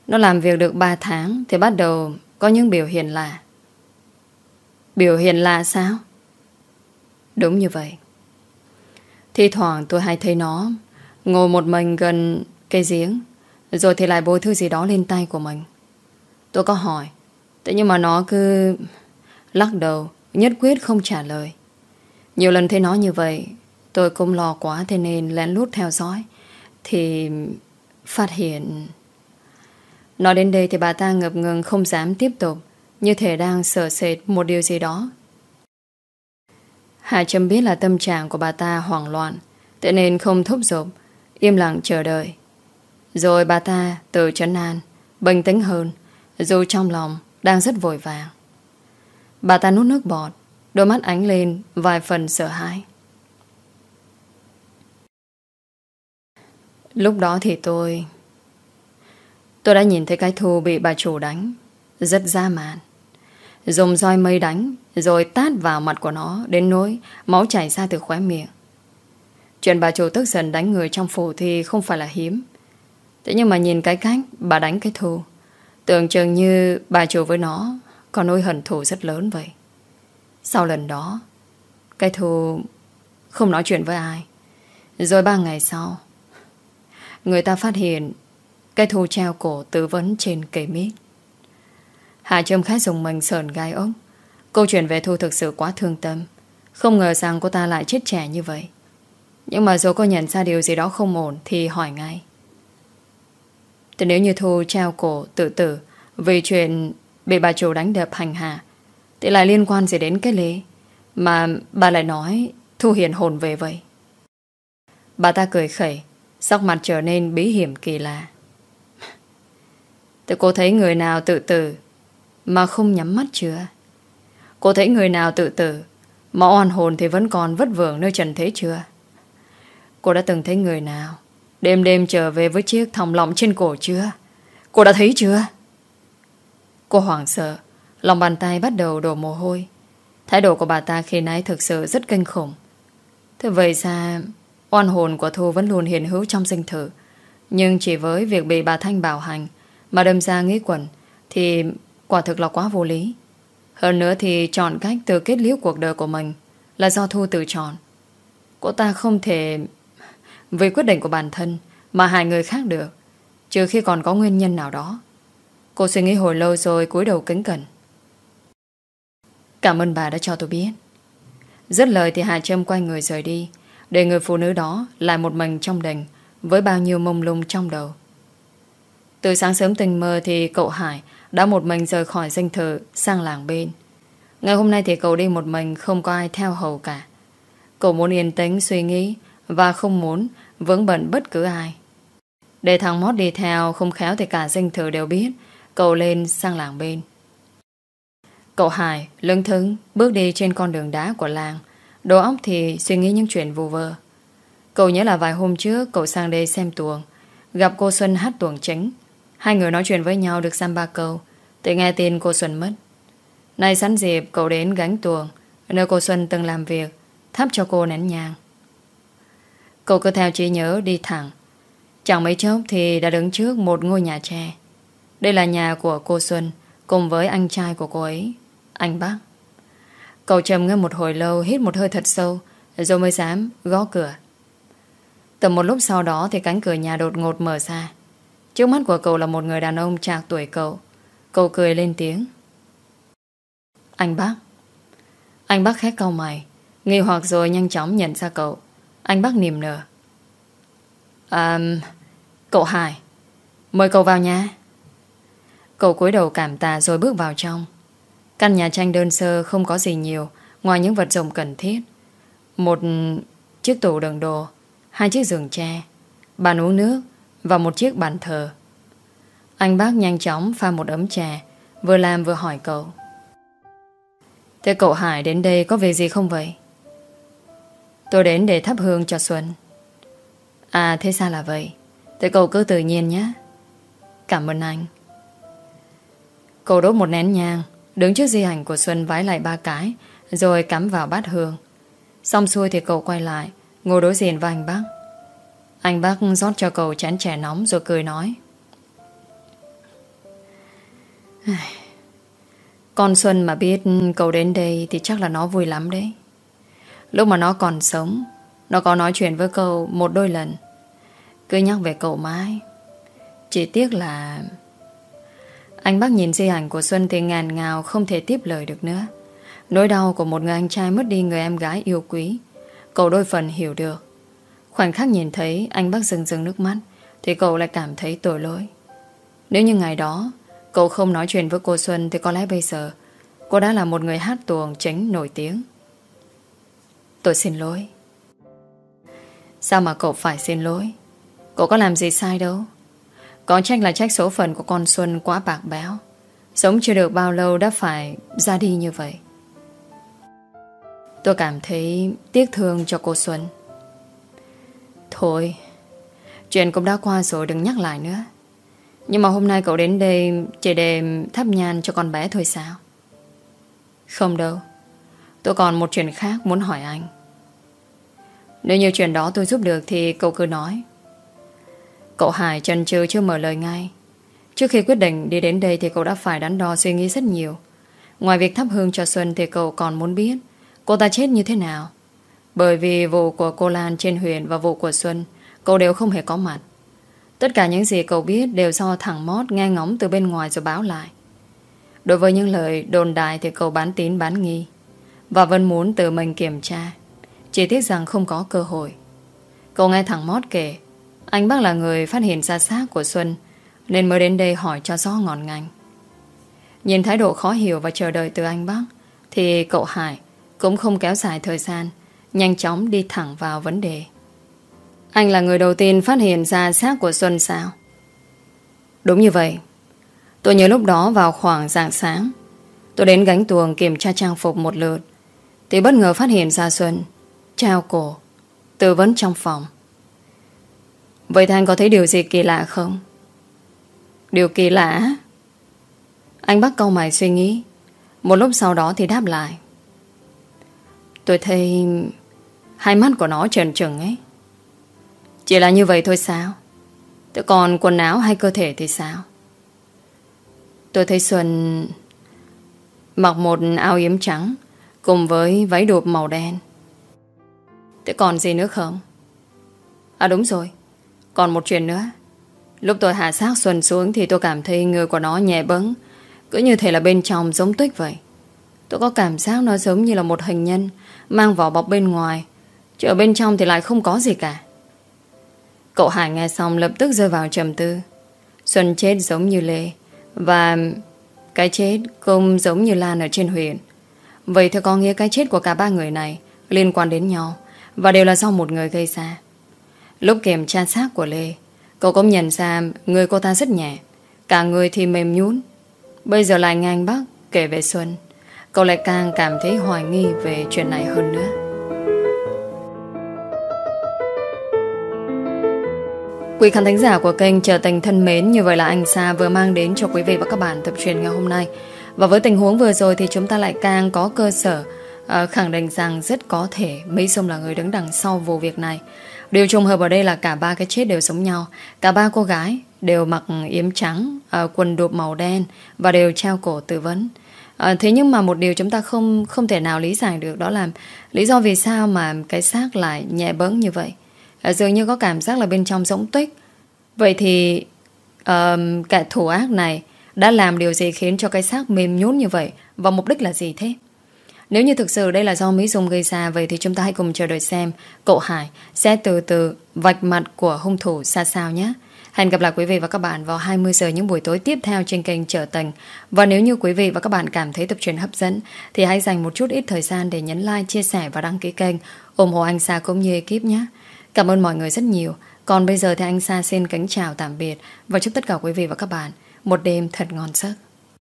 Nó làm việc được 3 tháng Thì bắt đầu có những biểu hiện lạ. Biểu hiện lạ sao? Đúng như vậy. Thì thoảng tôi hay thấy nó Ngồi một mình gần cây giếng, Rồi thì lại bôi thứ gì đó lên tay của mình. Tôi có hỏi, Thế nhưng mà nó cứ Lắc đầu, Nhất quyết không trả lời. Nhiều lần thấy nó như vậy, Tôi cũng lo quá thế nên lén lút theo dõi. Thì Phát hiện, Nói đến đây thì bà ta ngập ngừng không dám tiếp tục, Như thể đang sợ sệt một điều gì đó. Hà Trâm biết là tâm trạng của bà ta hoảng loạn, Thế nên không thúc giục, Im lặng chờ đợi. Rồi bà ta tự chấn an, Bình tĩnh hơn, Dù trong lòng đang rất vội vàng. Bà ta nuốt nước bọt Đôi mắt ánh lên, vài phần sợ hãi. Lúc đó thì tôi Tôi đã nhìn thấy cái thù bị bà chủ đánh, Rất dã man. Dùng roi mây đánh, Rồi tát vào mặt của nó, Đến nỗi máu chảy ra từ khóe miệng. Chuyện bà chủ tức giận đánh người trong phủ Thì không phải là hiếm. Thế nhưng mà nhìn cái cách bà đánh cái thù, Tưởng chừng như bà chủ với nó Có nỗi hận thù rất lớn vậy. Sau lần đó, Cái thù Không nói chuyện với ai. Rồi ba ngày sau, Người ta phát hiện Cái thù treo cổ tư vấn trên cây mít. Hạ Trâm khá dùng mình sờn gai ốc. Câu chuyện về Thu thực sự quá thương tâm. Không ngờ rằng cô ta lại chết trẻ như vậy. Nhưng mà dù cô nhận ra điều gì đó không ổn Thì hỏi ngay. Thì nếu như Thu treo cổ tự tử Vì chuyện bị bà chủ đánh đập hành hạ thì lại liên quan gì đến cái lễ Mà bà lại nói Thu hiền hồn về vậy? Bà ta cười khẩy, Sắc mặt trở nên bí hiểm kỳ lạ. Thì cô thấy người nào tự tử Mà không nhắm mắt chưa? Cô thấy người nào tự tử Mà oan hồn thì vẫn còn vất vưởng nơi trần thế chưa? Cô đã từng thấy người nào Đêm đêm trở về với chiếc thòng lọng trên cổ chưa? Cô đã thấy chưa? Cô hoảng sợ Lòng bàn tay bắt đầu đổ mồ hôi. Thái độ của bà ta khi nãy thực sự rất kinh khủng. Thế vậy ra, Oan hồn của Thu vẫn luôn hiện hữu trong sinh thử Nhưng chỉ với việc bị bà Thanh bảo hành Mà đâm ra nghĩ quẩn Thì quả thực là quá vô lý. Hơn nữa thì chọn cách từ kết liễu cuộc đời của mình Là do Thu tự chọn. Cô ta không thể Vì quyết định của bản thân Mà hại người khác được, Trừ khi còn có nguyên nhân nào đó. Cô suy nghĩ hồi lâu rồi cúi đầu kính cẩn. Cảm ơn bà đã cho tôi biết Rất lời thì Hà Trâm quay người rời đi, để người phụ nữ đó lại một mình trong đình với bao nhiêu mông lung trong đầu. Từ sáng sớm tình mơ thì cậu Hải đã một mình rời khỏi danh thự sang làng bên. Ngày hôm nay thì cậu đi một mình, không có ai theo hầu cả. Cậu muốn yên tĩnh suy nghĩ và không muốn vướng bận bất cứ ai. Để thằng Mót đi theo không khéo thì cả danh thự đều biết Cậu lên sang làng bên Cậu Hải lưng thứng Bước đi trên con đường đá của làng. Đồ óc thì suy nghĩ những chuyện vù vơ. Cậu nhớ là vài hôm trước Cậu sang đây xem tuồng. Gặp cô Xuân hát tuồng chính. Hai người nói chuyện với nhau được xăm ba câu. Thì nghe tin cô Xuân mất. Nay sẵn dịp cậu đến gánh tuồng, Nơi cô Xuân từng làm việc, Thắp cho cô nén nhang. Cậu cứ theo trí nhớ đi thẳng. Chẳng mấy chốc thì đã đứng trước một ngôi nhà tre. Đây là nhà của cô Xuân, Cùng với anh trai của cô ấy. Anh Bác. Cậu trầm ngâm một hồi lâu, Hít một hơi thật sâu, Rồi mới dám gõ cửa. Tầm một lúc sau đó Thì cánh cửa nhà đột ngột mở ra. Trước mắt của cậu là một người đàn ông trạc tuổi cậu. Cậu cười lên tiếng. Anh bác. Anh bác khét câu mày, Nghi hoặc rồi nhanh chóng nhận ra cậu. Anh bác niềm nở. À Cậu Hải, Mời cậu vào nhà. Cậu cúi đầu cảm tạ rồi bước vào trong. Căn nhà tranh đơn sơ không có gì nhiều, Ngoài những vật dụng cần thiết. Một chiếc tủ đựng đồ, Hai chiếc giường tre, Bàn uống nước Và một chiếc bàn thờ. Anh bác nhanh chóng pha một ấm trà, Vừa làm vừa hỏi cậu. Thế cậu Hải đến đây có việc gì không vậy? Tôi đến để thắp hương cho Xuân. À thế sao là vậy? Thế cậu cứ tự nhiên nhé. Cảm ơn anh. Cậu đốt một nén nhang Đứng trước di ảnh của Xuân vái lại ba cái, Rồi cắm vào bát hương. Xong xuôi thì cậu quay lại, Ngồi đối diện với anh bác. Anh bác rót cho cậu chén chè nóng Rồi cười nói. Con Xuân mà biết cậu đến đây Thì chắc là nó vui lắm đấy. Lúc mà nó còn sống, Nó có nói chuyện với cậu một đôi lần. Cứ nhắc về cậu mãi. Chỉ tiếc là anh bác nhìn di ảnh của Xuân Thì ngàn ngào, không thể tiếp lời được nữa. Nỗi đau của một người anh trai Mất đi người em gái yêu quý. Cậu đôi phần hiểu được. Khoảnh khắc nhìn thấy, anh bác rừng rừng nước mắt, Thì cậu lại cảm thấy tội lỗi. Nếu như ngày đó, Cậu không nói chuyện với cô Xuân Thì có lẽ bây giờ, Cô đã là một người hát tuồng chính nổi tiếng. Tôi xin lỗi. Sao mà cậu phải xin lỗi? Cậu có làm gì sai đâu? Có trách là trách số phận của con Xuân quá bạc béo Sống chưa được bao lâu đã phải ra đi như vậy. Tôi cảm thấy tiếc thương cho cô Xuân. Thôi, Chuyện cũng đã qua rồi, đừng nhắc lại nữa. Nhưng mà hôm nay cậu đến đây Chỉ để thắp nhang cho con bé thôi sao? Không đâu. Tôi còn một chuyện khác muốn hỏi anh. Nếu như chuyện đó tôi giúp được Thì cậu cứ nói. Cậu Hải chần chừ chưa mở lời ngay Trước khi quyết định đi đến đây Thì cậu đã phải đắn đo suy nghĩ rất nhiều Ngoài việc thắp hương cho Xuân Thì cậu còn muốn biết, Cô ta chết như thế nào Bởi vì vụ của cô Lan trên huyền Và vụ của Xuân, Cậu đều không hề có mặt Tất cả những gì cậu biết đều do thằng Mót nghe ngóng từ bên ngoài rồi báo lại. Đối với những lời đồn đại thì cậu bán tín bán nghi và vẫn muốn tự mình kiểm tra. Chỉ tiếc rằng không có cơ hội. Cậu nghe thằng Mót kể anh bác là người phát hiện ra xác của Xuân, nên mới đến đây hỏi cho rõ ngọn ngành. Nhìn thái độ khó hiểu và chờ đợi từ anh bác thì cậu Hải cũng không kéo dài thời gian, nhanh chóng đi thẳng vào vấn đề. Anh là người đầu tiên phát hiện ra xác của Xuân sao? Đúng như vậy. Tôi nhớ lúc đó vào khoảng rạng sáng, Tôi đến gánh tuồng kiểm tra trang phục một lượt, Thì bất ngờ phát hiện ra Xuân Trao cổ, Tư vấn trong phòng Vậy Thanh có thấy điều gì kỳ lạ không? Điều kỳ lạ Anh bắt câu mày suy nghĩ. Một lúc sau đó thì đáp lại. Tôi thấy Hai mắt của nó trần trừng ấy. Chỉ là như vậy thôi sao? Thế còn quần áo hay cơ thể thì sao? Tôi thấy Xuân Mặc một áo yếm trắng Cùng với váy đụp màu đen. Thế còn gì nữa không? À đúng rồi. Còn một chuyện nữa. Lúc tôi hạ xác Xuân xuống Thì tôi cảm thấy người của nó nhẹ bẫng, Cứ như thể là bên trong giống tuyết vậy. Tôi có cảm giác nó giống như là một hình nhân Mang vỏ bọc bên ngoài Chứ ở bên trong thì lại không có gì cả. Cậu Hải nghe xong lập tức rơi vào trầm tư. Xuân chết giống như Lê Và cái chết cũng giống như Lan ở trên huyện. Vậy thì có nghĩa cái chết của cả ba người này Liên quan đến nhau Và đều là do một người gây ra. Lúc kiểm tra xác của Lê Cậu cũng nhận ra người cô ta rất nhẹ Cả người thì mềm nhún Bây giờ lại ngang bác kể về Xuân Cậu lại càng cảm thấy hoài nghi về chuyện này hơn nữa. Quý khán thính giả của kênh Trở Tình thân mến Như vậy là anh Sa vừa mang đến cho quý vị và các bạn tập truyền ngày hôm nay. Và với tình huống vừa rồi thì chúng ta lại càng có cơ sở uh, khẳng định rằng rất có thể Mỹ Dung là người đứng đằng sau vụ việc này. Điều trùng hợp ở đây là cả ba cái chết đều giống nhau Cả ba cô gái đều mặc yếm trắng, ờ, quần đụp màu đen Và đều treo cổ tự vấn À, thế nhưng mà một điều chúng ta không không thể nào lý giải được đó là lý do vì sao mà cái xác lại nhẹ bẫng như vậy. À, dường như có cảm giác là bên trong giống tuyết. Vậy thì uh, kẻ thủ ác này đã làm điều gì khiến cho cái xác mềm nhún như vậy và mục đích là gì thế? Nếu như thực sự đây là do Mỹ Dung gây ra Vậy thì chúng ta hãy cùng chờ đợi xem Cậu Hải sẽ từ từ vạch mặt của hung thủ xa sao nhé Hẹn gặp lại quý vị và các bạn vào 20 giờ những buổi tối tiếp theo trên kênh Trở Tình. Và nếu như quý vị và các bạn cảm thấy tập truyền hấp dẫn thì hãy dành một chút ít thời gian để nhấn like, chia sẻ và đăng ký kênh, ủng hộ anh Sa cũng như ekip nhé. Cảm ơn mọi người rất nhiều. Còn bây giờ thì anh Sa xin kính chào tạm biệt và chúc tất cả quý vị và các bạn một đêm thật ngon giấc.